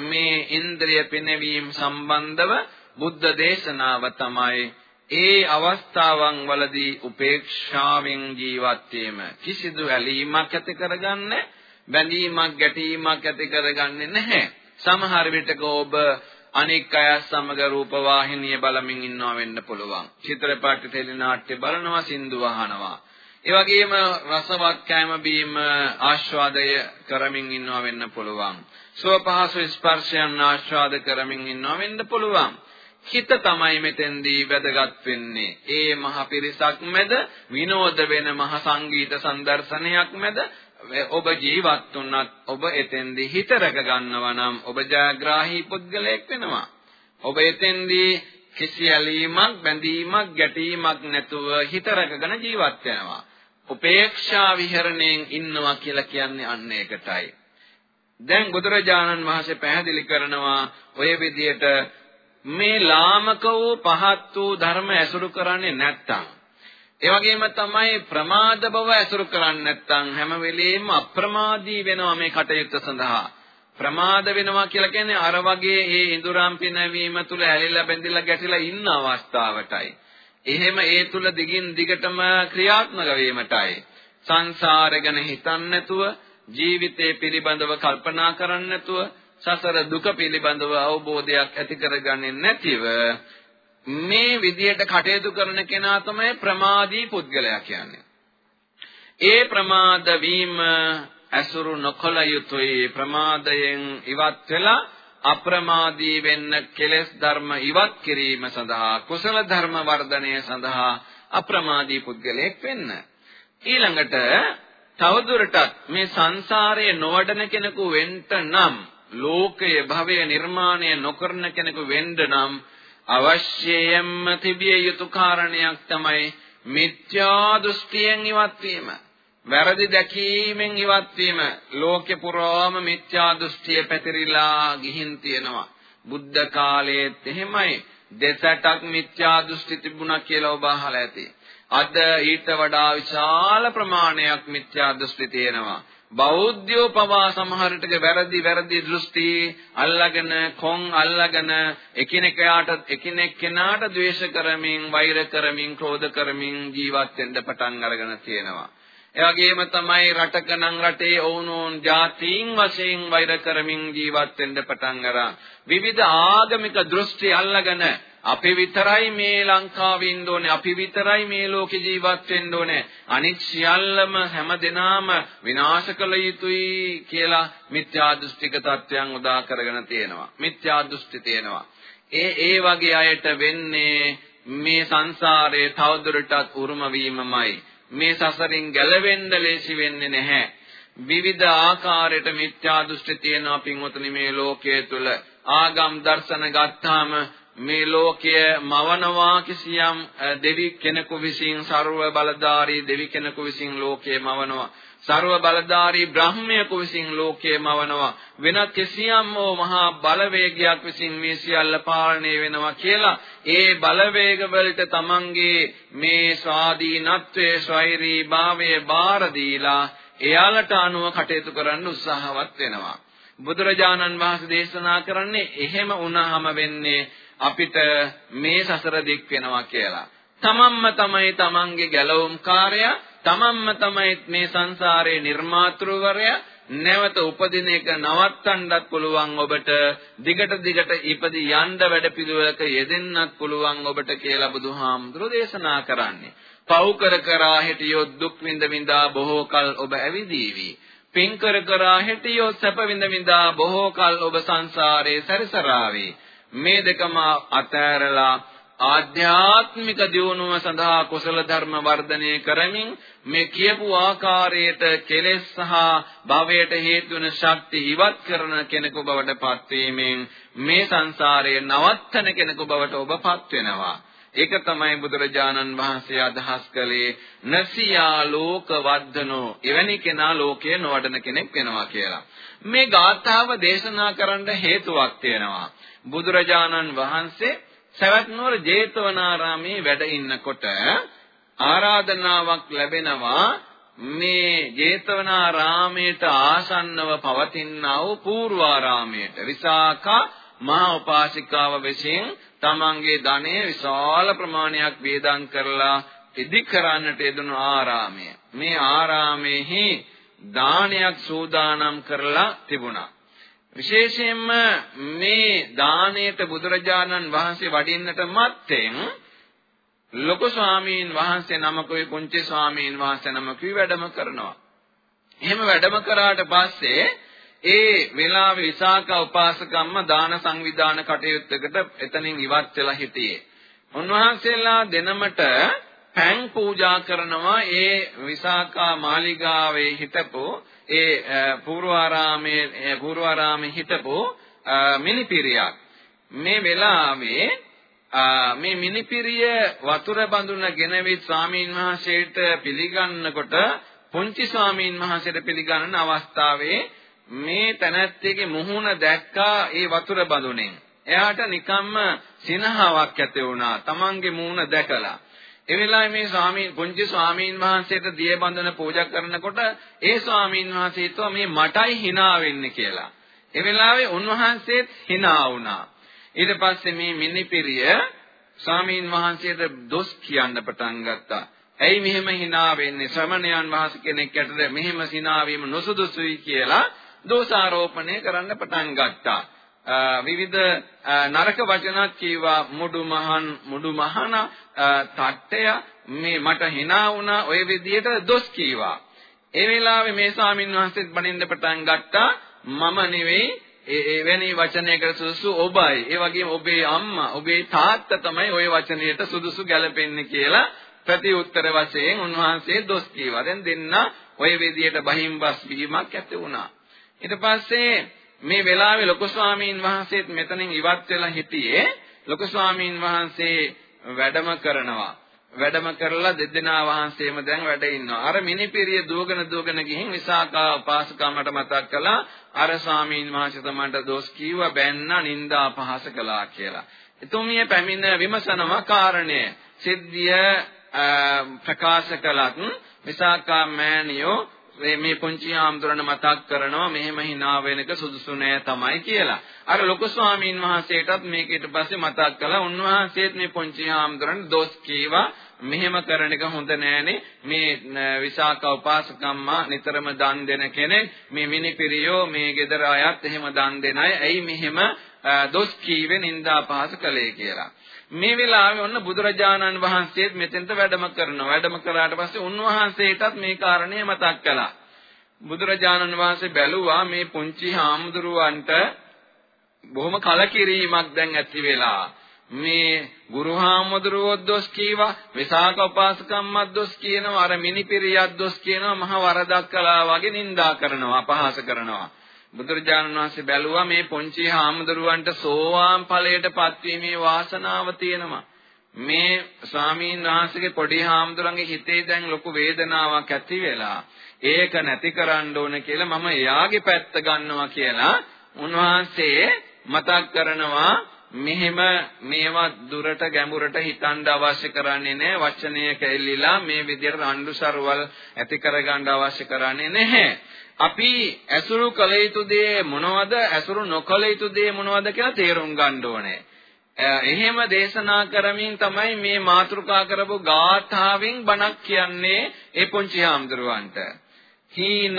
මේ ඉන්ද්‍රිය පිනවීම සම්බන්ධව බුද්ධ දේශනාව තමයි ඒ අවස්ථාවන් වලදී උපේක්ෂාවෙන් ජීවත් වීම කිසිදු ඇලීමක් ඇති කරගන්නේ බැඳීමක් ගැටීමක් ඇති කරගන්නේ නැහැ. සමහර විටක ඔබ අනෙක් අය සමග රූප වාහිනිය බලමින් ඉන්නවා වෙන්න පුළුවන්. චිත්‍රපට ටෙලිනාට්‍ය බලනවා, සින්දු අහනවා. ඒ වගේම රසවත් කෑම බීම ආස්වාදය කරමින් ඉන්නවා වෙන්න පුළුවන්. සුව පහසු ස්පර්ශයන් ආස්වාද කරමින් ඉන්නවා වෙන්න පුළුවන්. හිත තමයි මෙතෙන්දී වැදගත් වෙන්නේ. ඒ මහ පිරිසක් මැද විනෝද වෙන මහ සංගීත සංදර්ශනයක් මැද ඔබ ජීවත් වුණත් ඔබ එතෙන්දී හිත රැක ගන්නවා නම් ඔබ ජයග්‍රාහී පුද්ගලයෙක් වෙනවා. ඔබ එතෙන්දී කිසි ඇලීමක් බැඳීමක් ගැටීමක් නැතුව හිත රැකගෙන ජීවත් වෙනවා. උපේක්ෂා විහරණයෙන් ඉන්නවා කියලා කියන්නේ අන්න ඒකටයි. දැන් බුදුරජාණන් වහන්සේ පැහැදිලි කරනවා ඔය විදිහට මේ ලාමක වූ පහත් වූ ධර්ම ඇසුරු කරන්නේ නැත්තම්. ඒ වගේම තමයි ප්‍රමාද බව ඇසුරු කරන්නේ නැත්තම් හැම වෙලෙම අප්‍රමාදී වෙනවා මේ කටයුත්ත සඳහා. ප්‍රමාද වෙනවා කියලා කියන්නේ අර වගේ ඒ ඉඳුරම් පිනවීම තුල ඇලිලා බැඳිලා ගැටිලා ඉන්න අවස්ථාවටයි. එහෙම ඒ තුල දිගින් දිගටම ක්‍රියාත්මක වීමටයි සංසාර ගැන හිතන්නේ නැතුව ජීවිතේ පිළිබඳව කල්පනා කරන්නේ නැතුව සසර දුක පිළිබඳව අවබෝධයක් ඇති කරගන්නේ නැතිව මේ විදියට කටයුතු කරන කෙනා තමයි ප්‍රමාදී පුද්ගලයා කියන්නේ. ඒ ප්‍රමාද වීම ඇසුරු නොකළ යුතුයි ප්‍රමාදයෙන් ඉවත් වෙලා අප්‍රමාදී වෙන්න කෙලෙස් ධර්ම ඉවත් කිරීම සඳහා කුසල ධර්ම වර්ධනය සඳහා අප්‍රමාදී පුද්ගලයෙක් වෙන්න. ඊළඟට තවදුරටත් මේ සංසාරයේ නොවඩන කෙනෙකු වෙන්න නම් ලෝකයේ භවය නිර්මාණය නොකරන කෙනෙකු වෙන්න නම් අවශ්‍යයෙන්ම තිබිය යුතු කාරණයක් තමයි මිත්‍යා දෘෂ්ටියෙන් ඉවත් වීම. වැරදි දැකීමෙන් ඉවත් වීම ලෝකේ පුරාම මිත්‍යා දෘෂ්ටිය පැතිරිලා ගිහින් තියෙනවා. බුද්ධ කාලයේත් එහෙමයි. දෙසටක් මිත්‍යා දෘෂ්ටි තිබුණා කියලා ඔබ අහලා ඇති. අද ඊට වඩා විශාල ප්‍රමාණයක් මිත්‍යා දෘෂ්ටි තියෙනවා. බෞද්ධයෝ පවා සමහරටක වැරදි වැරදි දෘෂ්ටි අල්ලාගෙන කොන් අල්ලාගෙන එකිනෙකාට එකිනෙක කෙනාට ද්වේෂ කරමින් වෛර කරමින් ක්‍රෝධ කරමින් ජීවත් වෙන්න පටන් අරගෙන තියෙනවා. එවැගේම තමයි රටක නම් රටේ ඔවුනෝන් ජාතීන් වශයෙන් වෛර කරමින් ජීවත් වෙන්න පටන් අරන් විවිධ ආගමික දෘෂ්ටි අල්ලාගෙන අපි විතරයි මේ ලංකාවේ ඉන්න ඕනේ අපි විතරයි මේ ලෝකේ ජීවත් වෙන්න ඕනේ. අනිත් සියල්ලම හැමදෙනාම විනාශ කළ යුතුයි කියලා මිත්‍යා දෘෂ්ටික තත්වයන් උදා කරගෙන තියෙනවා. මිත්‍යා දෘෂ්ටි තියෙනවා. ඒ ඒ වගේ අයට වෙන්නේ මේ සංසාරයේ තවදුරටත් උරුම වීමමයි. මේ සසරින් ගැලවෙන්න ලේසි වෙන්නේ නැහැ. විවිධ ආකාරයට මිත්‍යා දෘෂ්ටි තියෙනවා පින්වතුනි මේ ලෝකයේ තුල. ආගම් දර්ශන ගත්තාම මේ ලෝකය මවනවා කිසියම් දෙවි කෙනෙකු විසින් ਸਰව බලධාරී දෙවි කෙනෙකු විසින් ලෝකය මවනවා. ਸਰව බලධාරී බ්‍රහ්මයෙකු විසින් ලෝකය මවනවා. වෙනත් කිසියම් හෝ මහා බලවේගයක් විසින් මේ සියල්ල පාලනය වෙනවා කියලා ඒ බලවේග වලට තමන්ගේ මේ ස්වාධීනත්වයේ ස්වෛරී භාවයේ බාර දීලා එයාලට අනුව කටයුතු කරන්න උත්සාහවත් වෙනවා. බුදුරජාණන් වහන්සේ දේශනා කරන්නේ එහෙම වුණාම වෙන්නේ අපිට මේ සසර දික් වෙනවා කියලා. තමන්ම තමයි තමන්ගේ ගැලවුම් කාර්යය, තමන්ම තමයි මේ සංසාරේ නිර්මාතෘවරයා නැවත උපදින එක නවත්තන්නත් පුළුවන් ඔබට දිගට දිගට ඉපදි යන්න වැඩපිළිවෙලක යෙදෙන්නත් පුළුවන් ඔබට කියලා බුදුහාමුදුරෝ දේශනා කරන්නේ. පව් කර කරා හිටියොත් දුක් විඳ විඳා බොහෝ කල ඔබ ඇවිදීවි. පින් කර කරා හිටියොත් සැප විඳ විඳා බොහෝ කල ඔබ සංසාරේ සැරිසරාවි. මේ දෙකම අතෑරලා ආධ්‍යාත්මික දියුණුව සඳහා කුසල ධර්ම වර්ධනය කරමින් මේ කියපු ආකාරයට කෙලෙස් සහ භවයට හේතු වන ශක්ති ඉවත් කරන කෙනෙකු බවට පත්වීමෙන් මේ සංසාරයේ නවත්තන කෙනෙකු බවට ඔබපත් වෙනවා. ඒක තමයි බුදුරජාණන් වහන්සේ අදහස් කළේ නසියා ලෝක වර්ධනෝ එවැනි කෙනා ලෝකයේ නොවඩන කෙනෙක් වෙනවා කියලා. මේ ගාථාව දේශනා කරන්න හේතුවක් තියෙනවා. බුදුරජාණන් වහන්සේ සවැත් නුවර ජේතවනාරාමේ වැඩ ඉන්නකොට ආරාධනාවක් ලැබෙනවා මේ ජේතවනාරාමයට ආසන්නව පවතිනා වූ පූර්වාරාමයට විසාකා මහා උපාසිකාව විසින් තමන්ගේ ධනෙ විශාල ප්‍රමාණයක් වේදම් කරලා ඉදි කරන්නට යෙදුණු ආරාමය මේ ආරාමෙහි දානයක් සූදානම් කරලා තිබුණා විශේෂයෙන්ම මේ දාණයට බුදුරජාණන් වහන්සේ වඩින්නට මත්තෙන් ලොකු ස්වාමීන් වහන්සේ නමකුයි පුංචි ස්වාමීන් වහන්සේ නමකුයි වැඩම කරනවා. එහෙම වැඩම කරාට පස්සේ ඒ වෙලාවේ විසාක උපාසකම්ම දාන සංවිධාන කටයුත්තකට එතනින් ඉවත් වෙලා හිටියේ. උන්වහන්සේලා දෙනමට පැන් පූජා කරනවා ඒ විසාකා මාලිගාවේ හිටපු ඒ පූර්වාරාමයේ පූර්වාරාමයේ හිටපු මිනිපිරියක් මේ වෙලාවේ මේ මිනිපිරිය වතුර බඳුන ගෙනවිත් ස්වාමීන් වහන්සේට පිළිගන්නකොට පුංචි ස්වාමීන් වහන්සේට පිළිගන්න අවස්ථාවේ මේ තනත්තේගේ මුහුණ දැක්කා ඒ වතුර බඳුනෙන් එයාට නිකම්ම සිනහාවක් ඇති වුණා තමන්ගේ මූණ දැකලා ඒ වෙලාවේ මේ ස්වාමීන් පුංචි ස්වාමීන් වහන්සේට දිය බඳන පූජා කරනකොට ඒ ස්වාමීන් වහන්සේ හිතුවා මේ මටයි hina වෙන්නේ කියලා. ඒ වෙලාවේ උන්වහන්සේත් hina වුණා. ඊට පස්සේ මේ මිනිපිරිය ස්වාමීන් වහන්සේට දොස් කියන්න පටන් ගත්තා. ඇයි මෙහෙම hina වෙන්නේ? ශ්‍රමණයන් වහන්සේ කෙනෙක් යටද මෙහෙම hina වීම නොසුදුසුයි කියලා දෝෂාරෝපණය කරන්න පටන් ගත්තා. විවිධ නරක වචනත් කීවා මුඩු මහන් මුඩු මහන තට්ටය මේ මට hina වුණා ඔය විදිහට දොස් කීවා. ඒ වෙලාවේ මේ ස්වාමින් වහන්සේත් බණින්න පටන් ගත්තා මම නෙවෙයි එවැනි වචනයකට සුදුසු ඔබයි. ඒ වගේම ඔබේ අම්මා, ඔබේ තාත්තා තමයි ওই වචනයට සුදුසු ගැලපෙන්නේ කියලා ප්‍රතිඋත්තර වශයෙන් උන්වහන්සේ දොස් කීවා. දැන් දෙන්න ওই විදියට බහිම්බස් වීමක් ඇති වුණා. ඊට පස්සේ මේ වෙලාවේ ලොකු ස්වාමීන් වහන්සේත් මෙතනින් ඉවත් වෙලා හිටියේ ලොකු ස්වාමීන් වහන්සේ වැඩම කරනවා. වැඩම කරලා දෙදෙනා වහන්සේම දැන් වැඩ ඉන්නවා. අර මිනිපිරිය දුවගෙන දුවගෙන ගිහින් විසාකා උපාසකමට මතක් කළා අර ස්වාමීන් වහන්සේ තමන්ට දොස් කීවා බැන්න නින්දා අපහාස කළා කියලා. එතුමිය පැමිණ විමසනවා කාරණය. සිද්ධිය ප්‍රකාශ කළත් විසාකා මෑණියෝ මේ පුංචි ආම්දුරණ මතක් කරනවා මෙහෙම hina වෙනක සුදුසු නෑ තමයි කියලා. අර ලොකු ස්වාමීන් වහන්සේටත් මේක ඊට පස්සේ මතක් කළා. උන්වහන්සේත් මේ පුංචි ආම්දුරණ දොස් කීවා. මෙහෙම කරන එක හොඳ නෑනේ. මේ විසාක උපාසකම්මා නිතරම දන් දෙන කෙනෙක්. මේ මිනිපිරියෝ මේ ගෙදර අයත් එහෙම දන් දෙන අය. ඇයි මෙහෙම දොස් කීවේ නින්දා පහස කළේ කියලා. මේ වෙලාවේ ඔන්න බුදුරජාණන් වහන්සේත් මෙතෙන්ට වැඩම කරනවා. වැඩම කළාට පස්සේ උන්වහන්සේටත් මේ කාරණය මතක් කළා. බුදුරජාණන් වහන්සේ බැලුවා මේ පුංචි හාමුදුරුවන්ට බොහොම කලකිරීමක් දැන් ඇති වෙලා. මේ ගුරු හාමුදුරුවෝ දොස් කීවා විසාක උපාසකම්මත් දොස් කියනවා අර මිනිපිරියත් දොස් කියනවා මහ වරදක් කළා වගේ නිඳා කරනවා අපහාස කරනවා. බුදුරජාණන් වහන්සේ බැලුවා මේ පොන්චි හාමුදුරුවන්ට සෝවාන් ඵලයට පත්වීමේ වාසනාව තියෙනවා. මේ ස්වාමීන් වහන්සේගේ පොඩි හාමුදුරන්ගේ හිතේ දැන් ලොකු වේදනාවක් ඇති වෙලා ඒක නැති කරන්න ඕන කියලා මම එයාගේ පැත්ත ගන්නවා කියලා උන්වහන්සේ මතක් කරනවා. මෙහෙම මේවා දුරට ගැඹුරට හිතන්න අවශ්‍ය කරන්නේ නැහැ. වචනය කැල්ලිලා මේ විදිහට රණ්ඩු සරවල් ඇති කරගන්න අවශ්‍ය කරන්නේ නැහැ. අපි ඇසුරු කළ යුතු දේ මොනවද? ඇසුරු නොකළ යුතු දේ මොනවද කියලා තේරුම් ගන්න ඕනේ. එහෙම දේශනා කරමින් තමයි මේ මාතෘකා කරපු ගාථාවෙන් බණක් කියන්නේ ඒ පුංචි හාමුදුරුවන්ට. හීනං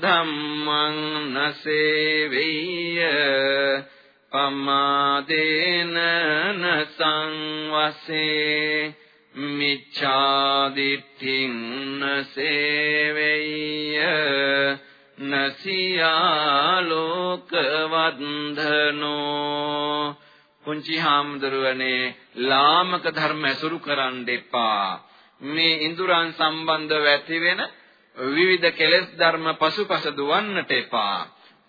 ධම්මං නසේවෙය්‍ය පමාදේන සංවසේ මිච්ඡාදිට්ඨින් සේවෙය්‍ය නසියාලෝක වන්දනෝ පුංචි හාමුදුරුවනේ ලාමක ධර්ම ඇසුරු කරන්න එපා මේ ඉඳුරන් සම්බන්ධව ඇති වෙන විවිධ කෙලෙස් ධර්ම පසුපස දුවන්නට එපා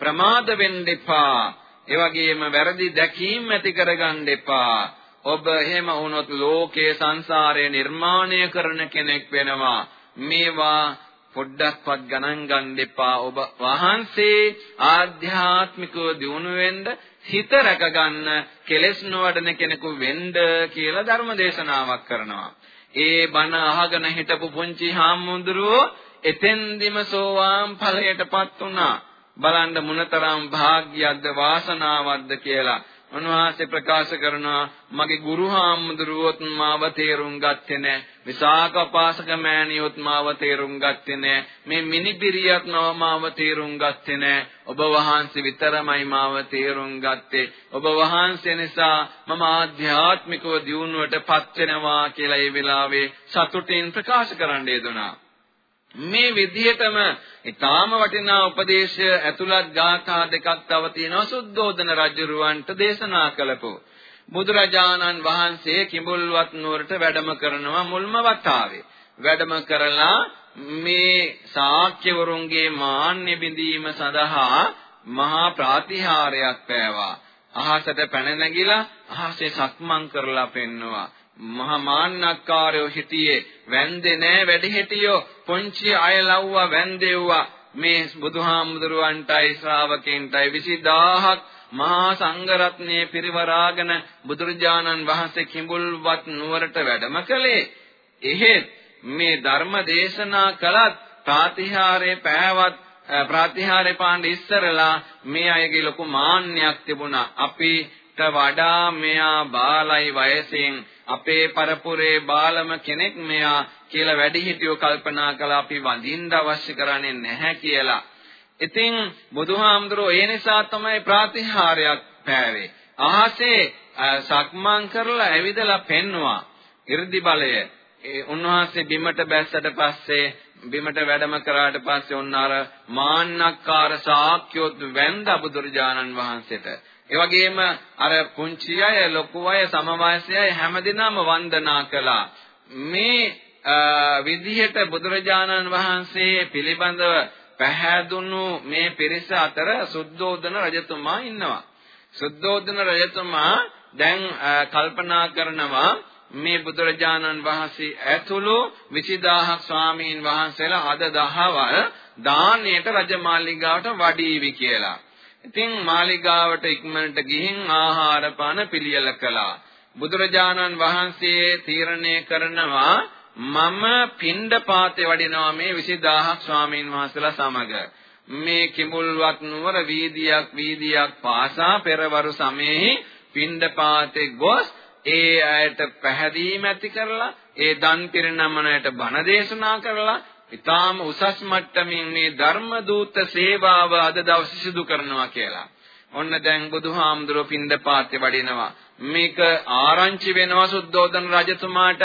ප්‍රමාද වෙන්න එපා ඒ වගේම වැරදි දැකීම් ඇති කරගන්න එපා. ඔබ එහෙම වුණොත් ලෝකයේ සංසාරය නිර්මාණය කරන කෙනෙක් වෙනවා. මේවා පොඩ්ඩක්වත් ගණන් ගන්න එපා. ඔබ වහන්සේ ආධ්‍යාත්මිකව දියුණු වෙන්න හිත රැකගන්න කෙලෙස් නොවඩන කෙනෙකු වෙන්න කියලා ධර්ම දේශනාවක් කරනවා. ඒ බණ අහගෙන හිටපු පුංචි හාමුදුරුවෝ එතෙන්දිම සෝවාන් ඵලයටපත් වුණා. බලන්න මොනතරම් වාග්යක්ද වාසනාවක්ද කියලා උන්වහන්සේ ප්‍රකාශ කරනවා මගේ ගුරු හාමුදුරුවොත් මාව තේරුම් ගත්තේ නැහැ විසාක පාසක මෑණියොත් මාව තේරුම් ගත්තේ නැහැ මේ මිනිබිරියත් මාව තේරුම් ගත්තේ නැහැ ඔබ වහන්සේ විතරමයි මාව තේරුම් ගත්තේ. ඔබ වහන්සේ නිසා මම ආධ්‍යාත්මිකව දියුණුවට පත් වෙනවා කියලා ඒ වෙලාවේ සතුටින් ප්‍රකාශ කරන්න යෙදුනා මේ විදිහටම ඊටාම වටිනා උපදේශය ඇතුළත් ගාථා දෙකක් තව තියෙනවා. සුද්ධෝදන රජුරවන්ට දේශනා කළපො. බුදුරජාණන් වහන්සේ කිඹුල්වත් නුවරට වැඩම කරනවා මුල්ම වතාවේ. වැඩම කරලා මේ ශාක්‍යවරුන්ගේ මාන්‍ය බිඳීම සඳහා මහා ප්‍රාතිහාරයක් පෑවා. අහසට පැන නැගිලා අහසේ සක්මන් කරලා පෙන්නවා. මහා මාන්නක්කාරයෝ හිටියේ වැන්දේ නෑ වැඩිහිටියෝ පොන්චි අය ලව්වා වැන්දෙව්වා. මේ බුදුහාමුදුරුවන්ටයි ශ්‍රාවකෙන්ටයි 20000ක් මහා සංඝරත්නයේ පිරිවරාගෙන බුදුරජාණන් වහන්සේ කිඹුල්වත් නුවරට වැඩම කළේ. එහෙත් මේ ධර්ම දේශනා කළත් ප්‍රාතිහාරේ පෑවත් ප්‍රාතිහාරේ පාණ්ඩ ඉස්සරලා මේ අයගේ ලොකු මාන්නයක් තිබුණා. අපිට වඩා මෙයා බාලයි වයසෙන් අපේ පරපුරේ බාලම කෙනෙක් මෙයා කියලා වැඩිහිටියෝ කල්පනා කළා අපි වඳින්න අවශ්‍ය කරන්නේ නැහැ කියලා. ඉතින් බුදුහාමුදුරෝ ඒ නිසා තමයි ප්‍රාතිහාරයක් පෑවේ. අහසේ සක්මන් කරලා ඇවිදලා පෙන්නවා. 이르දි බලය. ඒ උන්වහන්සේ බිමට බැස්සට පස්සේ බිමට වැඩම කරාට පස්සේ ඔන්න අර මාන්නක්කාර සාක්‍යොත් වැඳ බුදුරජාණන් වහන්සේට. ඒ වගේම අර පුංචි අය, ලොකු අය, සමවයසය අය හැමදෙනාම වන්දනා කළා. මේ විදිහට බුදුරජාණන් වහන්සේ පිළිබඳව පැහැදුණු මේ පිරිස අතර සුද්ධෝදන රජතුමා ඉන්නවා. සුද්ධෝදන රජතුමා දැන් කල්පනා කරනවා මේ බුදුරජාණන් වහන්සේ ඇතුළු 20000ක් ස්වාමීන් වහන්සේලා අද දහවල් දානයට රජමාලිගාවට වඩීවි කියලා. ඉතින් මාලිගාවට ඉක්මනට ගිහින් ආහාර පාන පිළියෙල කළා. බුදුරජාණන් වහන්සේ තීරණය කරනවා මම පිණ්ඩපාතේ වඩිනවා මේ 20000ක් ස්වාමීන් වහන්සේලා සමග. මේ කිඹුල්වත් නුවර වීදියක් වීදියක් පාසා පෙරවරු සමයේ පිණ්ඩපාතේ ගොස් ඒ අයට පැහැදීම ඇති කරලා ඒ දන් පිරිනමනයට බණ දේශනා කරලා ඊටාම උසස් මට්ටමින් මේ ධර්ම දූත සේවාව අද දවසේ සිදු කරනවා කියලා. ඔන්න දැන් බුදුහාමුදුරුවෝ පින්දපාතේ වඩිනවා. මේක ආරංචි වෙනවා සුද්ධෝදන රජතුමාට.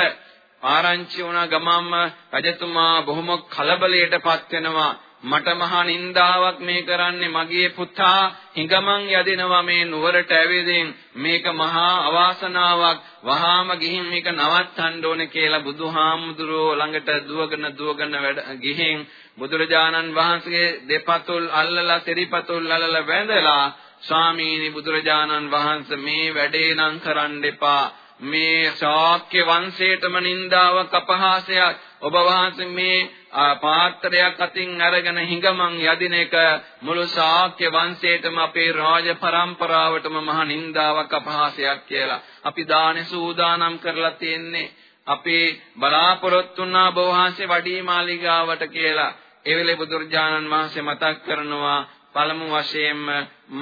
ආරංචි වුණා ගමම්ම රජතුමා බොහොම කලබලයටපත් වෙනවා. මට මහා නින්දාවක් මේ කරන්නේ මගේ පුතා හිඟමන් යදිනවා මේ නුවරට ඇවිදින්. මේක මහා අවාසනාවක්. වහාම ගිහින් මේක නවත්තන්න ඕනේ කියලා බුදුහාමුදුරුවෝ ළඟට දුවගෙන දුවගෙන වැඩ ගිහින් බුදුරජාණන් වහන්සේගේ දෙපතුල් අල්ලලා සිරිපතුල් අල්ලලා වැඳලා ස්වාමීනි බුදුරජාණන් වහන්සේ මේ වැඩේ නම් කරන්න එපා. මේ ශාක්‍ය වංශයටම නින්දාවක් අපහාසයක්. ඔබ වහන්සේ මේ පාත්‍රයක් අතින් අරගෙන හිඟමන් යදින එක මුළු ශාක්‍ය වංශයටම අපේ රාජ පරම්පරාවටම මහ නින්දාවක් අපහාසයක් කියලා. අපි දානේ සූදානම් කරලා තියෙන්නේ අපේ බලාපොරොත්තු වුණා බෝවහන්සේ වඩී මාලිගාවට කියලා. ඒ වෙලේ බුදුරජාණන් වහන්සේ මතක් කරනවා පළමු වශයෙන්ම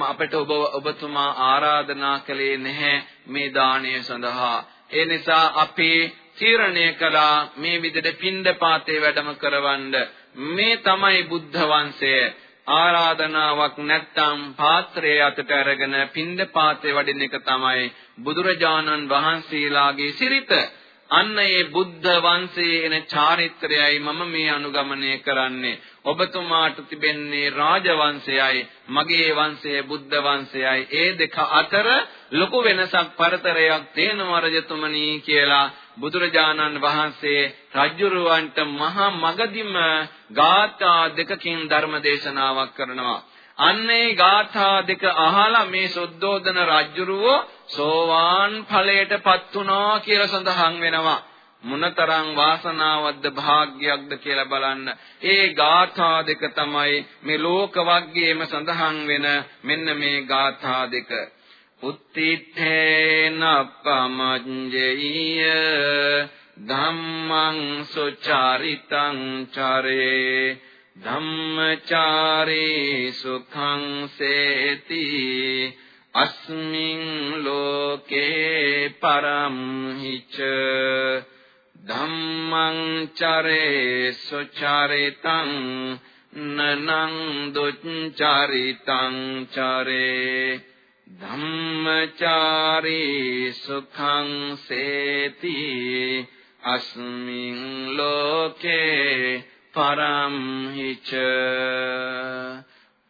අපට ඔබ ඔබතුමා ආරාධනා කළේ නැහැ මේ දාණය සඳහා. ඒ නිසා අපේ තීරණය කළා මේ විදිහට පින්ඩපාතේ වැඩම කරවන්න. මේ තමයි බුද්ධ වංශය. ආරාධනාවක් නැත්තම් පාත්‍රයේ අතට අරගෙන පින්ඩපාතේ වඩින එක තමයි බුදුරජාණන් වහන්සේලාගේ සිරිත. අන්න ඒ බුද්ධ වංශයේ එන චාරිත්‍රයයි මම මේ අනුගමනය කරන්නේ. ඔබතුමාට තිබෙන්නේ රාජවංශයයි මගේ වංශය බුද්ධ වංශයයි. ඒ දෙක අතර ලොකු වෙනසක් පරතරයක් තේනවා රජතුමනි කියලා බුදුරජාණන් වහන්සේ රජුරවන්ට මහා මගදිම ගාථා දෙකකින් ධර්ම දේශනාවක් කරනවා අන්නේ ගාථා දෙක අහලා මේ සොද්දෝදන රජුරෝ සෝවාන් ඵලයටපත් වුණා කියලා සඳහන් වෙනවා මොනතරම් වාසනාවක්ද භාග්යයක්ද කියලා බලන්න. ඒ ගාථා දෙක තමයි මේ ලෝක වග්ගයේම සඳහන් වෙන මෙන්න මේ ගාථා දෙක. උත්තිත්තේන පමඤ්ජය ධම්මං සුචාරිතං චරේ ධම්මචාරේ සුඛං සේති අස්මින් ලෝකේ පරම් හිච ධම්මං චරේ සුචරිතං නනං දුච්චරිතං චරේ ධම්මචාරී සුඛං සේති අස්මින් ලෝකේ පරම් හිච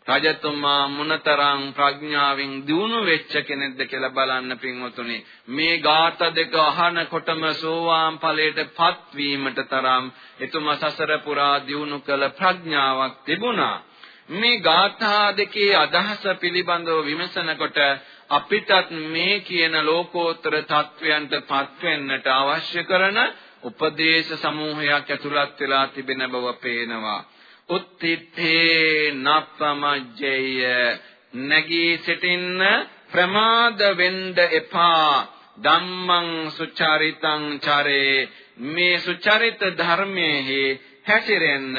රජතුමා මොනතරම් ප්‍රඥාවෙන් දියුණු වෙච්ච කෙනෙක්ද කියලා බලන්න පින්වතුනි. මේ ગાත දෙක අහනකොටම සෝවාන් ඵලයට පත්වීමට තරම් එතුමා සසර පුරා දියුණු කළ ප්‍රඥාවක් තිබුණා. මේ ගාථා දෙකේ අදහස පිළිබඳව විමසනකොට අපිටත් මේ කියන ලෝකෝත්තර තත්වයන්ට පත්වෙන්නට අවශ්‍ය කරන උපදේශ සමූහයක් ඇතුළත් වෙලා තිබෙන බව පේනවා. උත්තිත්තේ නප්පමජ්ජය. නැගී සිටින්න ප්‍රමාද වෙන්න එපා. ධම්මං සුචරිතං චරේ. මේ සුචරිත ධර්මයේ හැසිරෙන්න.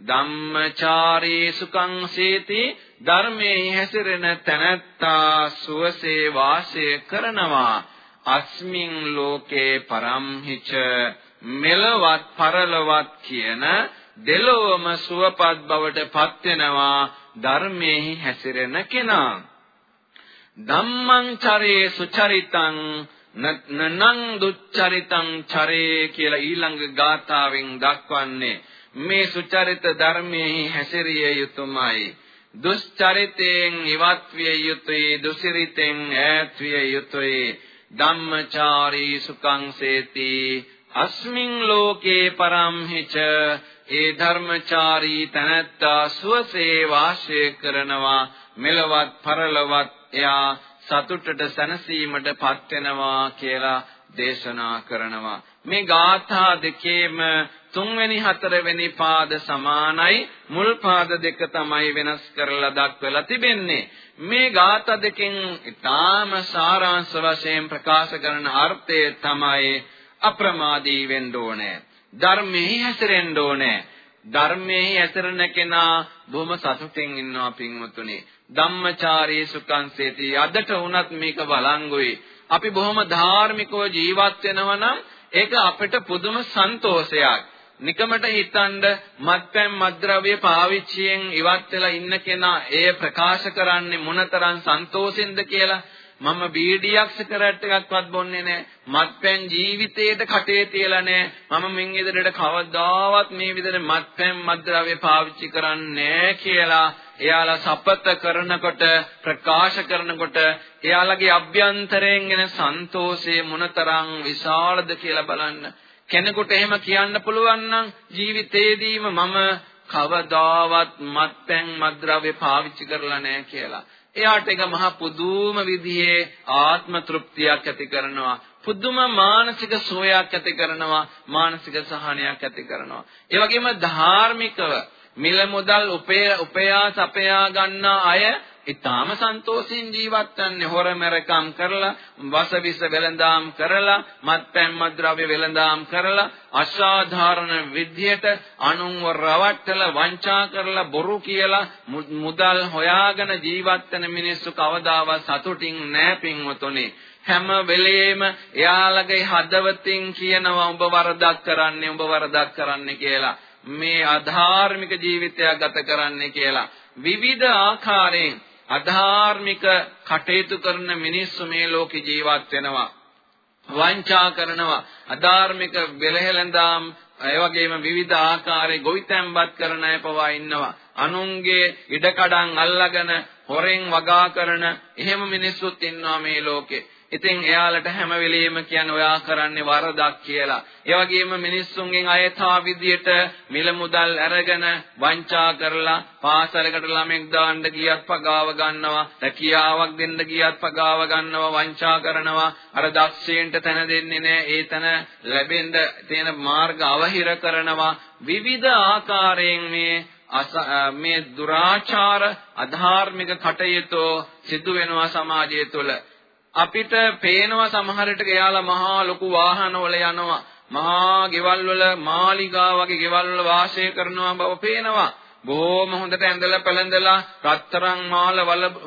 ධම්මචාරී සුඛං සීති ධර්මයේ හැසිරෙන තැනැත්තා සුවසේ වාසය කරනවා. අස්මින් ලෝකේ පරම්හිච මෙලවත් පරලවත් කියන දෙලොවම සුවපත් බවට පත් වෙනවා ධර්මයේ හැසිරෙන කෙනා. ධම්මං චරේ සුචරිතං නනං දුච්චරිතං චරේ කියලා ඊළඟ ගාථාවෙන් දක්වන්නේ මේ සුචරිත ධර්මයේ හැසිරිය යුතුයමයි දුස්චරිතයෙන් ඉවත් විය යුතුය දුසිරිතෙන් ඈත් විය යුතුය. ධම්මචාරී සුඛං සේති. අස්මින් ලෝකේ පරම්හිච ඒ ධර්මචාරී තනත්තා සුවසේ වාසය කරනවා. මෙලවත් පරලවත් එයා සතුටට සැනසීමට පත් වෙනවා කියලා දේශනා කරනවා. මේ ගාථා දෙකේම තුන්වෙනි හතරවෙනි පාද සමානයි. මුල් පාද දෙක තමයි වෙනස් කරලා දක්වලා තිබෙන්නේ. මේ ගාථා දෙකෙන් ඊටාම සාරාංශ වශයෙන් ප්‍රකාශ කරන අර්ථය තමයි අප්‍රමාදී වෙන්න ඕනේ. ධර්මයේ හැසිරෙන්න ඕනේ. ධර්මයේ හැසිරෙන කෙනා බොහොම සතුටින් ඉන්නවා පින්වතුනි. ධම්මචාරී සුඛංසේති අදට වුණත් මේක බලංගුයි අපි බොහොම ධාර්මිකව ජීවත් වෙනවා නම් ඒක අපිට පුදුම සන්තෝෂයක්. නිකමට හිතනද මත්පැන් මත්ද්‍රව්‍ය පාවිච්චියෙන් ඉවත් වෙලා ඉන්න කෙනා එය ප්‍රකාශ කරන්නේ මොනතරම් සන්තෝෂෙන්ද කියලා මම බීඩියක් සිගරට් එකක්වත් බොන්නේ නැහැ. මත්පැන් ජීවිතේට කටේ තියලා නැහැ. මම මින් ඉදිරියට කවදාවත් මේ විදිහට මත්පැන් මත්ද්‍රව්‍ය පාවිච්චි කරන්නේ කියලා එයාලා සපත කරනකොට ප්‍රකාශ කරනකොට එයාලගේ අභ්‍යන්තරයෙන් එන සන්තෝෂය මොනතරම් විශාලද කියලා බලන්න. කෙනෙකුට එහෙම කියන්න පුළුවන් නම් ජීවිතේදීම මම කවදාවත් මත්පැන් මත්ද්‍රව්‍ය පාවිච්චි කරලා නැහැ කියලා. එයාට ඒක මහ පුදුම විදිහේ ආත්ම තෘප්තියක් ඇති කරනවා. පුදුම මානසික සෝයක් ඇති කරනවා. මානසික සහනයක් ඇති කරනවා. ඒ වගේම ධාර්මිකව මිල මුදල් උපයා සපයා ගන්නා අය ඊටාම සන්තෝෂෙන් ජීවත් වෙන්නේ. හොරමරකම් කරලා වසවිස වෙලඳාම් කරලා මත්පැන් මද්ද්‍රව්‍ය වෙලඳාම් කරලා අසාධාරණ විද්‍යට අනුන්ව රවට්ටලා වංචා කරලා බොරු කියලා මුදල් හොයාගෙන ජීවත් වෙන මිනිස්සු කවදාවත් සතුටින් නැහැ පින්වතුනි. හැම වෙලේම එයාලගේ හදවතින් කියනවා උඹ වරදක් කරන්නේ උඹ වරදක් කරන්නේ කියලා. මේ අධාර්මික ජීවිතයක් ගත කරන්නේ කියලා. විවිධ ආකාරයෙන් අධාර්මික කටයුතු කරන මිනිස්සු මේ ලෝකේ ජීවත් වෙනවා. වංචා කරනවා. අධාර්මික වෙලහෙලඳාම් ඒ වගේම විවිධ ආකාරයේ ගොවිතැන්පත් කරන අය පවා ඉන්නවා. අනුන්ගේ ඉඩකඩම් අල්ලගෙන හොරෙන් වගා කරන එහෙම මිනිස්සුත් ඉන්නවා මේ ලෝකේ. ඉතින් එයාලට හැම වෙලෙම කියන්නේ ඔයා කරන්නේ වරදක් කියලා. ඒ වගේම මිනිස්සුන්ගෙන් අයථා විදියට මිල මුදල් අරගෙන වංචා කරලා පාසලකට ළමෙක් දාන්න ගියත් පගාව ගන්නවා, රැකියාවක් දෙන්න ගියත් පගාව ගන්නවා, වංචා කරනවා. අර දක්ෂයන්ට තැන දෙන්නේ නැහැ. ඒ තැන ලැබෙන්න තියෙන මාර්ග අවහිර කරනවා. විවිධ ආකාරයෙන් මේ මේ දුරාචාර අධාර්මික කටයුතු සිදු වෙනවා සමාජය තුළ අපිට පේනවා සමහරට එයාලා මහා ලොකු වාහනවල යනවා. මහා ගෙවල් වල මාලිගා වගේ ගෙවල් වල වාසය කරනවා බව පේනවා. බොහොම හොඳට ඇඳලා පැළඳලා රත්තරන් මාල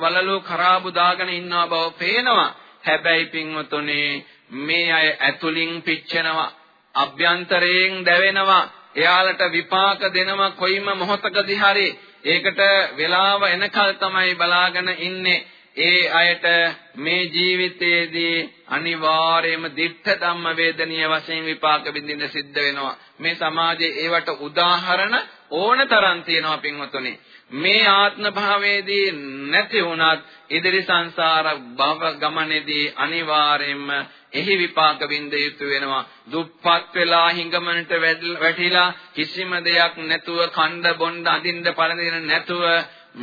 වලලු කරාබු දාගෙන ඉන්නවා බව පේනවා. හැබැයි පින්වතුනි මේ අය ඇතුලින් පිච්චෙනවා. අභ්‍යන්තරයෙන් දැවෙනවා. එයාලට විපාක දෙනවා කොයිම මොහොතකදී හරි. ඒකට වෙලාව එනකල් තමයි බලාගෙන ඉන්නේ. ඒ අයට මේ ජීවිතයේදී අනිවාර්යයෙන්ම දිට්ඨ ධම්ම වේදනීය වශයෙන් විපාක විඳින්න සිද්ධ වෙනවා. මේ සමාජයේ ඒවට උදාහරණ ඕන තරම් තියෙනවා පින්වතුනි. මේ ආත්ම භාවයේදී නැති වුණත් ඉදිරි සංසාර භව ගමනේදී අනිවාර්යයෙන්ම එහි විපාක විඳ යුතු වෙනවා. දුප්පත් වෙලා හිඟමනට වැටිලා කිසිම දෙයක් නැතුව කණ්ඩ බොණ්ඩ අඳින්න පළඳින්න නැතුව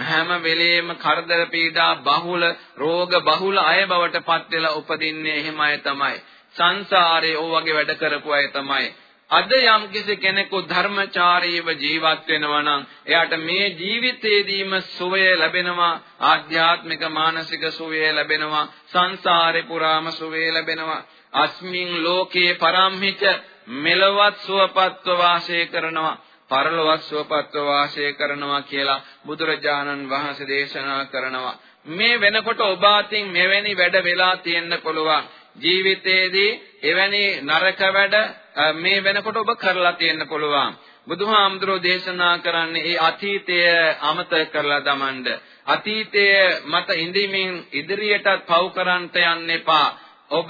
හැම වෙලේම කරදර පීඩා බහුල රෝග බහුල අය බවට පත් වෙලා උපදින්නේ එහෙම අය තමයි. සංසාරේ ඕ වගේ වැඩ කරපු අය තමයි. අද යම් කිසි කෙනෙකු ධර්මචාරීව ජීවත් වෙනවා නම් එයාට මේ ජීවිතේදීම සුවය ලැබෙනවා ආධ්‍යාත්මික මානසික සුවය ලැබෙනවා සංසාරේ පුරාම සුවය ලැබෙනවා අස්මින් ලෝකේ පරම්හිච මෙලවත් සුවපත්ව වාසය කරනවා පරලොවක් සුවපත්ව වාසය කරනවා කියලා බුදුරජාණන් වහන්සේ දේශනා කරනවා. මේ වෙනකොට ඔබ අතින් මෙවැනි වැඩ වෙලා තියෙන්න පුළුවන්. ජීවිතයේදී එවැනි නරක වැඩ මේ වෙනකොට ඔබ කරලා තියෙන්න පුළුවන්. බුදුහාමුදුරෝ දේශනා කරන්නේ ඒ අතීතය අමතක කරලා දමන්න. අතීතය මත ඉඳීමෙන් ඉදිරියටත් පව් කරන්ට යන්න එපා. ඔබ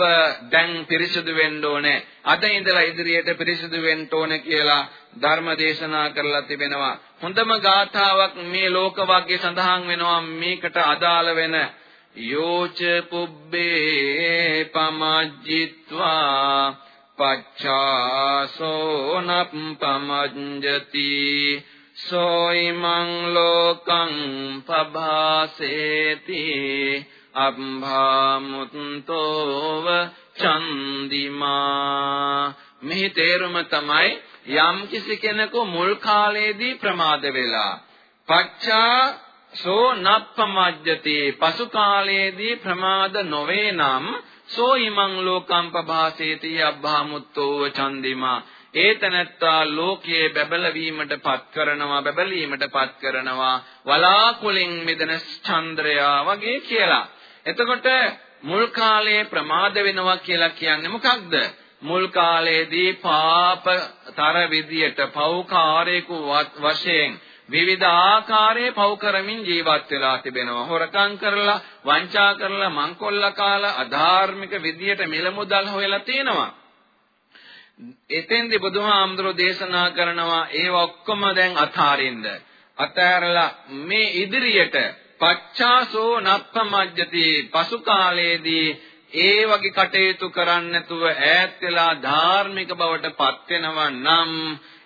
දැන් පිරිසුදු වෙන්න ඕනේ. අද ඉඳලා ඉදිරියට පිරිසුදු වෙන්න ඕනේ කියලා ධර්ම දේශනා කරලා තිබෙනවා. හොඳම ගාථාවක් මේ ලෝක වාක්‍ය සඳහන් වෙනවා මේකට අදාළ වෙන යෝච පුබ්බේ පමජ්ජිත්වා පච්ඡාසෝ නප්පමජ්ජති සෝයිමං ලෝකං පභාසේති අම්භාමුත්තෝව චන්දිමා. මෙහි තේරුම තමයි යම් කිසි කෙනෙකු මුල් කාලයේදී ප්‍රමාද වෙලා පච්චා සෝ නප්පමජ්ජති. පසු කාලයේදී ප්‍රමාද නොවේ නම් සෝ ීමං ලෝකම් පභාසේති අබ්බාමුත්තෝව චන්දිමා. ඒතනත්තා ලෝකයේ බැබලවීමට පත් කරනවා බැබලීමට පත් කරනවා වලාකුලින් මිදෙන චන්ද්‍රයා වගේ කියලා. එතකොට මුල් කාලයේ ප්‍රමාද වෙනවා කියලා කියන්නේ මොකක්ද? මුල් කාලයේදී පාපතර විදියට පෞකාරයෙකු වශයෙන් විවිධ ආකාරයේ පව් කරමින් ජීවත් වෙලා තිබෙනවා. හොරකම් කරලා, වංචා කරලා, මංකොල්ල කාලා, අධාර්මික විදියට මිල මුදල් හොයලා තිනවා. එතෙන්දී බුදුහාමුදුරෝ දේශනා කරනවා ඒව ඔක්කොම දැන් අතාරින්න. අතෑරලා මේ ඉදිරියට පච්චාසෝ නප්පමජ්ජති පසු කාලයේදී ඒ වගේ කටයුතු කරන්නේ නැතුව ඈත් වෙලා ධාර්මික බවට පත් වෙනවා නම්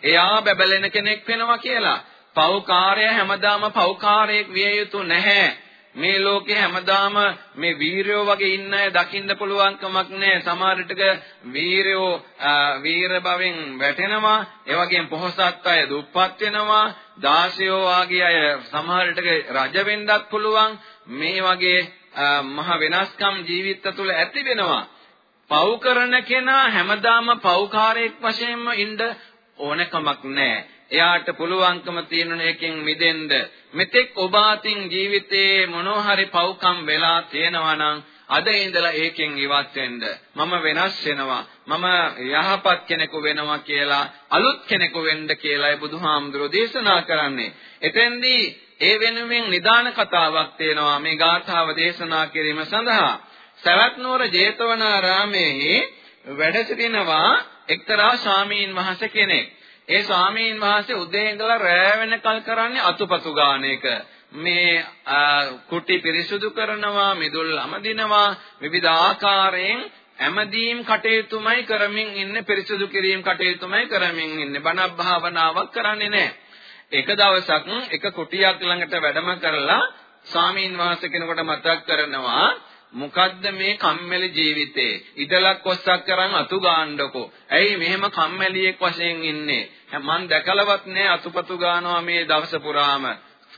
එයා බැබලෙන කෙනෙක් වෙනවා කියලා. පෞකාරය හැමදාම පෞකාරයක් විය යුතු නැහැ. මේ ලෝකේ හැමදාම මේ වීරයෝ වගේ ඉන්න අය දකින්න පුළුවන් කමක් නැහැ. සමහර විටක වීරයෝ වීර බවෙන් වැටෙනවා. ඒ වගේම පොහොසත් අය දුප්පත් වෙනවා. දාසයෝ වාගේ අය සමහර විටක රජ වෙන්නත් පුළුවන්. මේ වගේ මහ වෙනස්කම් ජීවිත තුළ ඇති වෙනවා. පව් කරන කෙනා හැමදාම පව්කාරයෙක් වශයෙන්ම ඉන්න ඕනකමක් නැහැ. එයාට පුළුවන්කම තියෙන එකෙන් මිදෙන්න. මෙතෙක් ඔබ අතින් ජීවිතේ මොනවා හරි පව්කම් වෙලා තියෙනවා නම් අද ඉඳලා ඒකෙන් ඉවත් වෙන්න. මම වෙනස් වෙනවා. මම යහපත් කෙනෙකු වෙනවා කියලා අලුත් කෙනෙකු වෙන්න කියලායි බුදුහාමුදුරෝ දේශනා කරන්නේ. එතෙන්දී ඒ වෙනුවෙන් නිදාන කතාවක් තියෙනවා මේ ගාථාව දේශනා කිරීම සඳහා. සවැත් නුවර ජේතවනාරාමයේ වැඩ සිටිනවා එක්තරා ස්වාමීන් වහන්සේ කෙනෙක්. ඒ ස්වාමීන් වහන්සේ උදේ ඉඳලා රෑ වෙනකල් කරන්නේ අතුපතු ගාන එක. මේ කුටි පිරිසුදු කරනවා, මිදුල් අමදිනවා, විවිධ ආකාරයෙන් ඇමදීම් කටයුතුමයි කරමින් ඉන්නේ, පිරිසුදු කිරීම කටයුතුමයි කරමින් ඉන්නේ. බණ භාවනාවක් කරන්නේ නැහැ. එක දවසක් එක කුටියක් ළඟට වැඩම කරලා ස්වාමීන් වහන්සේ කෙනෙකුට මතක් කරනවා මොකද්ද මේ කම්මැලි ජීවිතේ? ඉදලක් කොස්සක් කරන් අතු ගාන්නකෝ. ඇයි මෙහෙම කම්මැලියෙක් වශයෙන් ඉන්නේ? මං දැකලවත් නෑ අතුපතු ගානවා මේ දවස පුරාම.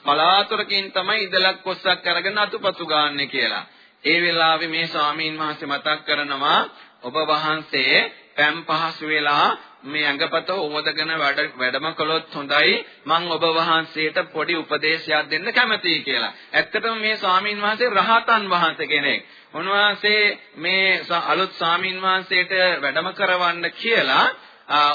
කලාතුරකින් තමයි ඉදලක් කොස්සක් කරගෙන අතුපතු ගාන්නේ කියලා. ඒ වෙලාවේ මේ ස්වාමීන් වහන්සේ මතක් කරනවා ඔබ වහන්සේ පැම් පහසු වෙලා මේ ඇඟපත ඕවදගෙන වැඩ වැඩම කළොත් හොඳයි මම ඔබ වහන්සේට පොඩි උපදේශයක් දෙන්න කැමතියි කියලා. ඇත්තටම මේ ස්වාමින් වහන්සේ රහතන් වහන්සේ කෙනෙක්. උන්වහන්සේ මේ අලුත් ස්වාමින් වහන්සේට වැඩම කරවන්න කියලා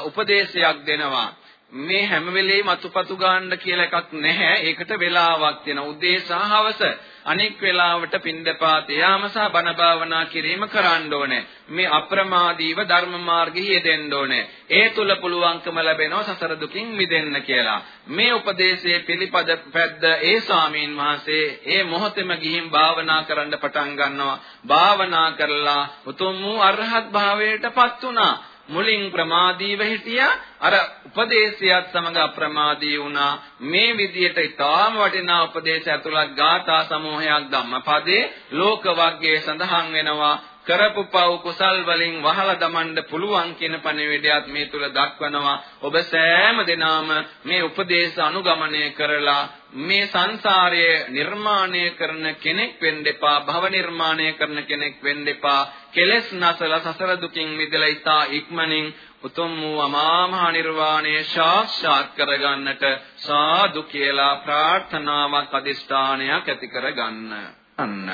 උපදේශයක් දෙනවා. මේ හැම වෙලේම අතුපතු ගන්න කියලා එකක් නැහැ. ඒකට වෙලාවක් තියෙනවා. උදේ සහ හවස. අනෙක් වෙලාවට පින්දපාත යාම සහ බණ භාවනා කිරීම කරන්න ඕනේ. මේ අප්‍රමාදීව ධර්ම මාර්ගෙහි යෙදෙන්න ඕනේ. ඒ තුල පුළුවන්කම ලැබෙනවා සසර දුකින් මිදෙන්න කියලා. මේ උපදේශයේ පිළිපද පැද්ද ඒ ස්වාමීන් වහන්සේ ඒ මොහොතේම ගිහින් භාවනා කරන්න පටන් ගන්නවා. භාවනා කරලා උතුම් වූ අරහත් භාවයටපත් වුණා. මුලින් ප්‍රමාදීව හිටියා. අර උපදේශයත් සමග අප්‍රමාදී වුණා. මේ විදියට ඊටාම වටිනා උපදේශ ඇතුළත් ගාථා සමූහයක් ධම්මපදේ ලෝක වර්ගයේ සඳහන් වෙනවා. කරපු පව් කුසල් වලින් වහලා දමන්න පුළුවන් කියන පණිවිඩයත් මේ තුල දක්වනවා. ඔබ සෑම දිනාම මේ උපදේශ අනුගමනය කරලා මේ සංසාරය නිර්මාණය කරන කෙනෙක් වෙන්න එපා භව නිර්මාණය කරන කෙනෙක් වෙන්න එපා කෙලස් නැසලා සසර දුකින් මිදලා ඊතා ඉක්මනින් උතුම් වූ අමා මහ නිර්වාණය සාක්ෂාත් කරගන්නට සාදු කියලා ප්‍රාර්ථනාවක් අදිෂ්ඨානයක් ඇති කරගන්න. අන්න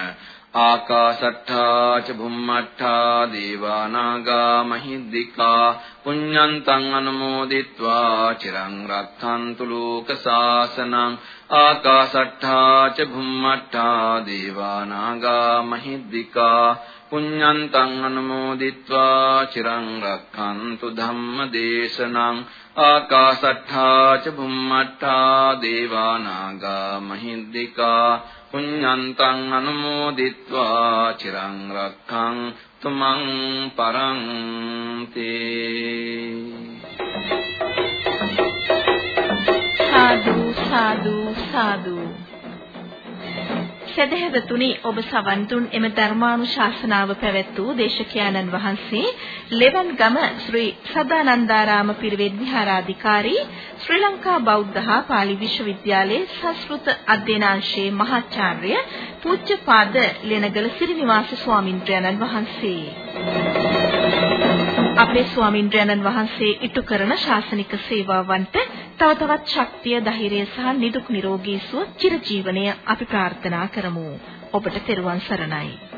ආකාශට්ඨා ච බුම්මට්ඨා දේවානාගා මහිද්దికා පුඤ්ඤන්තං අනුමෝදිත්වා චිරං රක්ඛන්තු ලෝක සාසනං ආකාශට්ඨා ච බුම්මට්ඨා දේවානාගා මහිද්దికා පුඤ්ඤන්තං අනුමෝදිත්වා චිරං රක්ඛන්තු ධම්ම දේශනං ආකාශට්ඨා ච භුම්මට්ඨා දේවා නාග මහිද්దికා පුඤ්ඤන්තං අනුමෝදිත්වා චිරං රක්ඛං තුමන් පරන්ති සාදු සාදු සාදු සදහැවතුනි ඔබ සවන් දුන් එම ධර්මානුශාසනාව පැවැත් වූ දේශකයන්න් වහන්සේ ලෙවන් ගම ශ්‍රී සදානන්දාරාම පිරිවෙන් විහාරාධිකාරී ශ්‍රී ලංකා බෞද්ධ හා පාලි විශ්වවිද්‍යාලයේ සංස්කෘත අධ්‍යනාංශයේ මහාචාර්ය පූජ්‍යපාද ලෙනගල සිරිනිවාස ස්වාමින්ද්‍රයන්න් වහන්සේ. අපේ ස්වාමින්ද්‍රයන්න් වහන්සේ ඉටු කරන ශාසනික සේවාවන්ට තව තවත් ශක්තිය ධෛර්යය සහ නිදුක් නිරෝගී සුව චිරජීවනය අපි ප්‍රාර්ථනා කරමු. ඔබට තෙරුවන් සරණයි.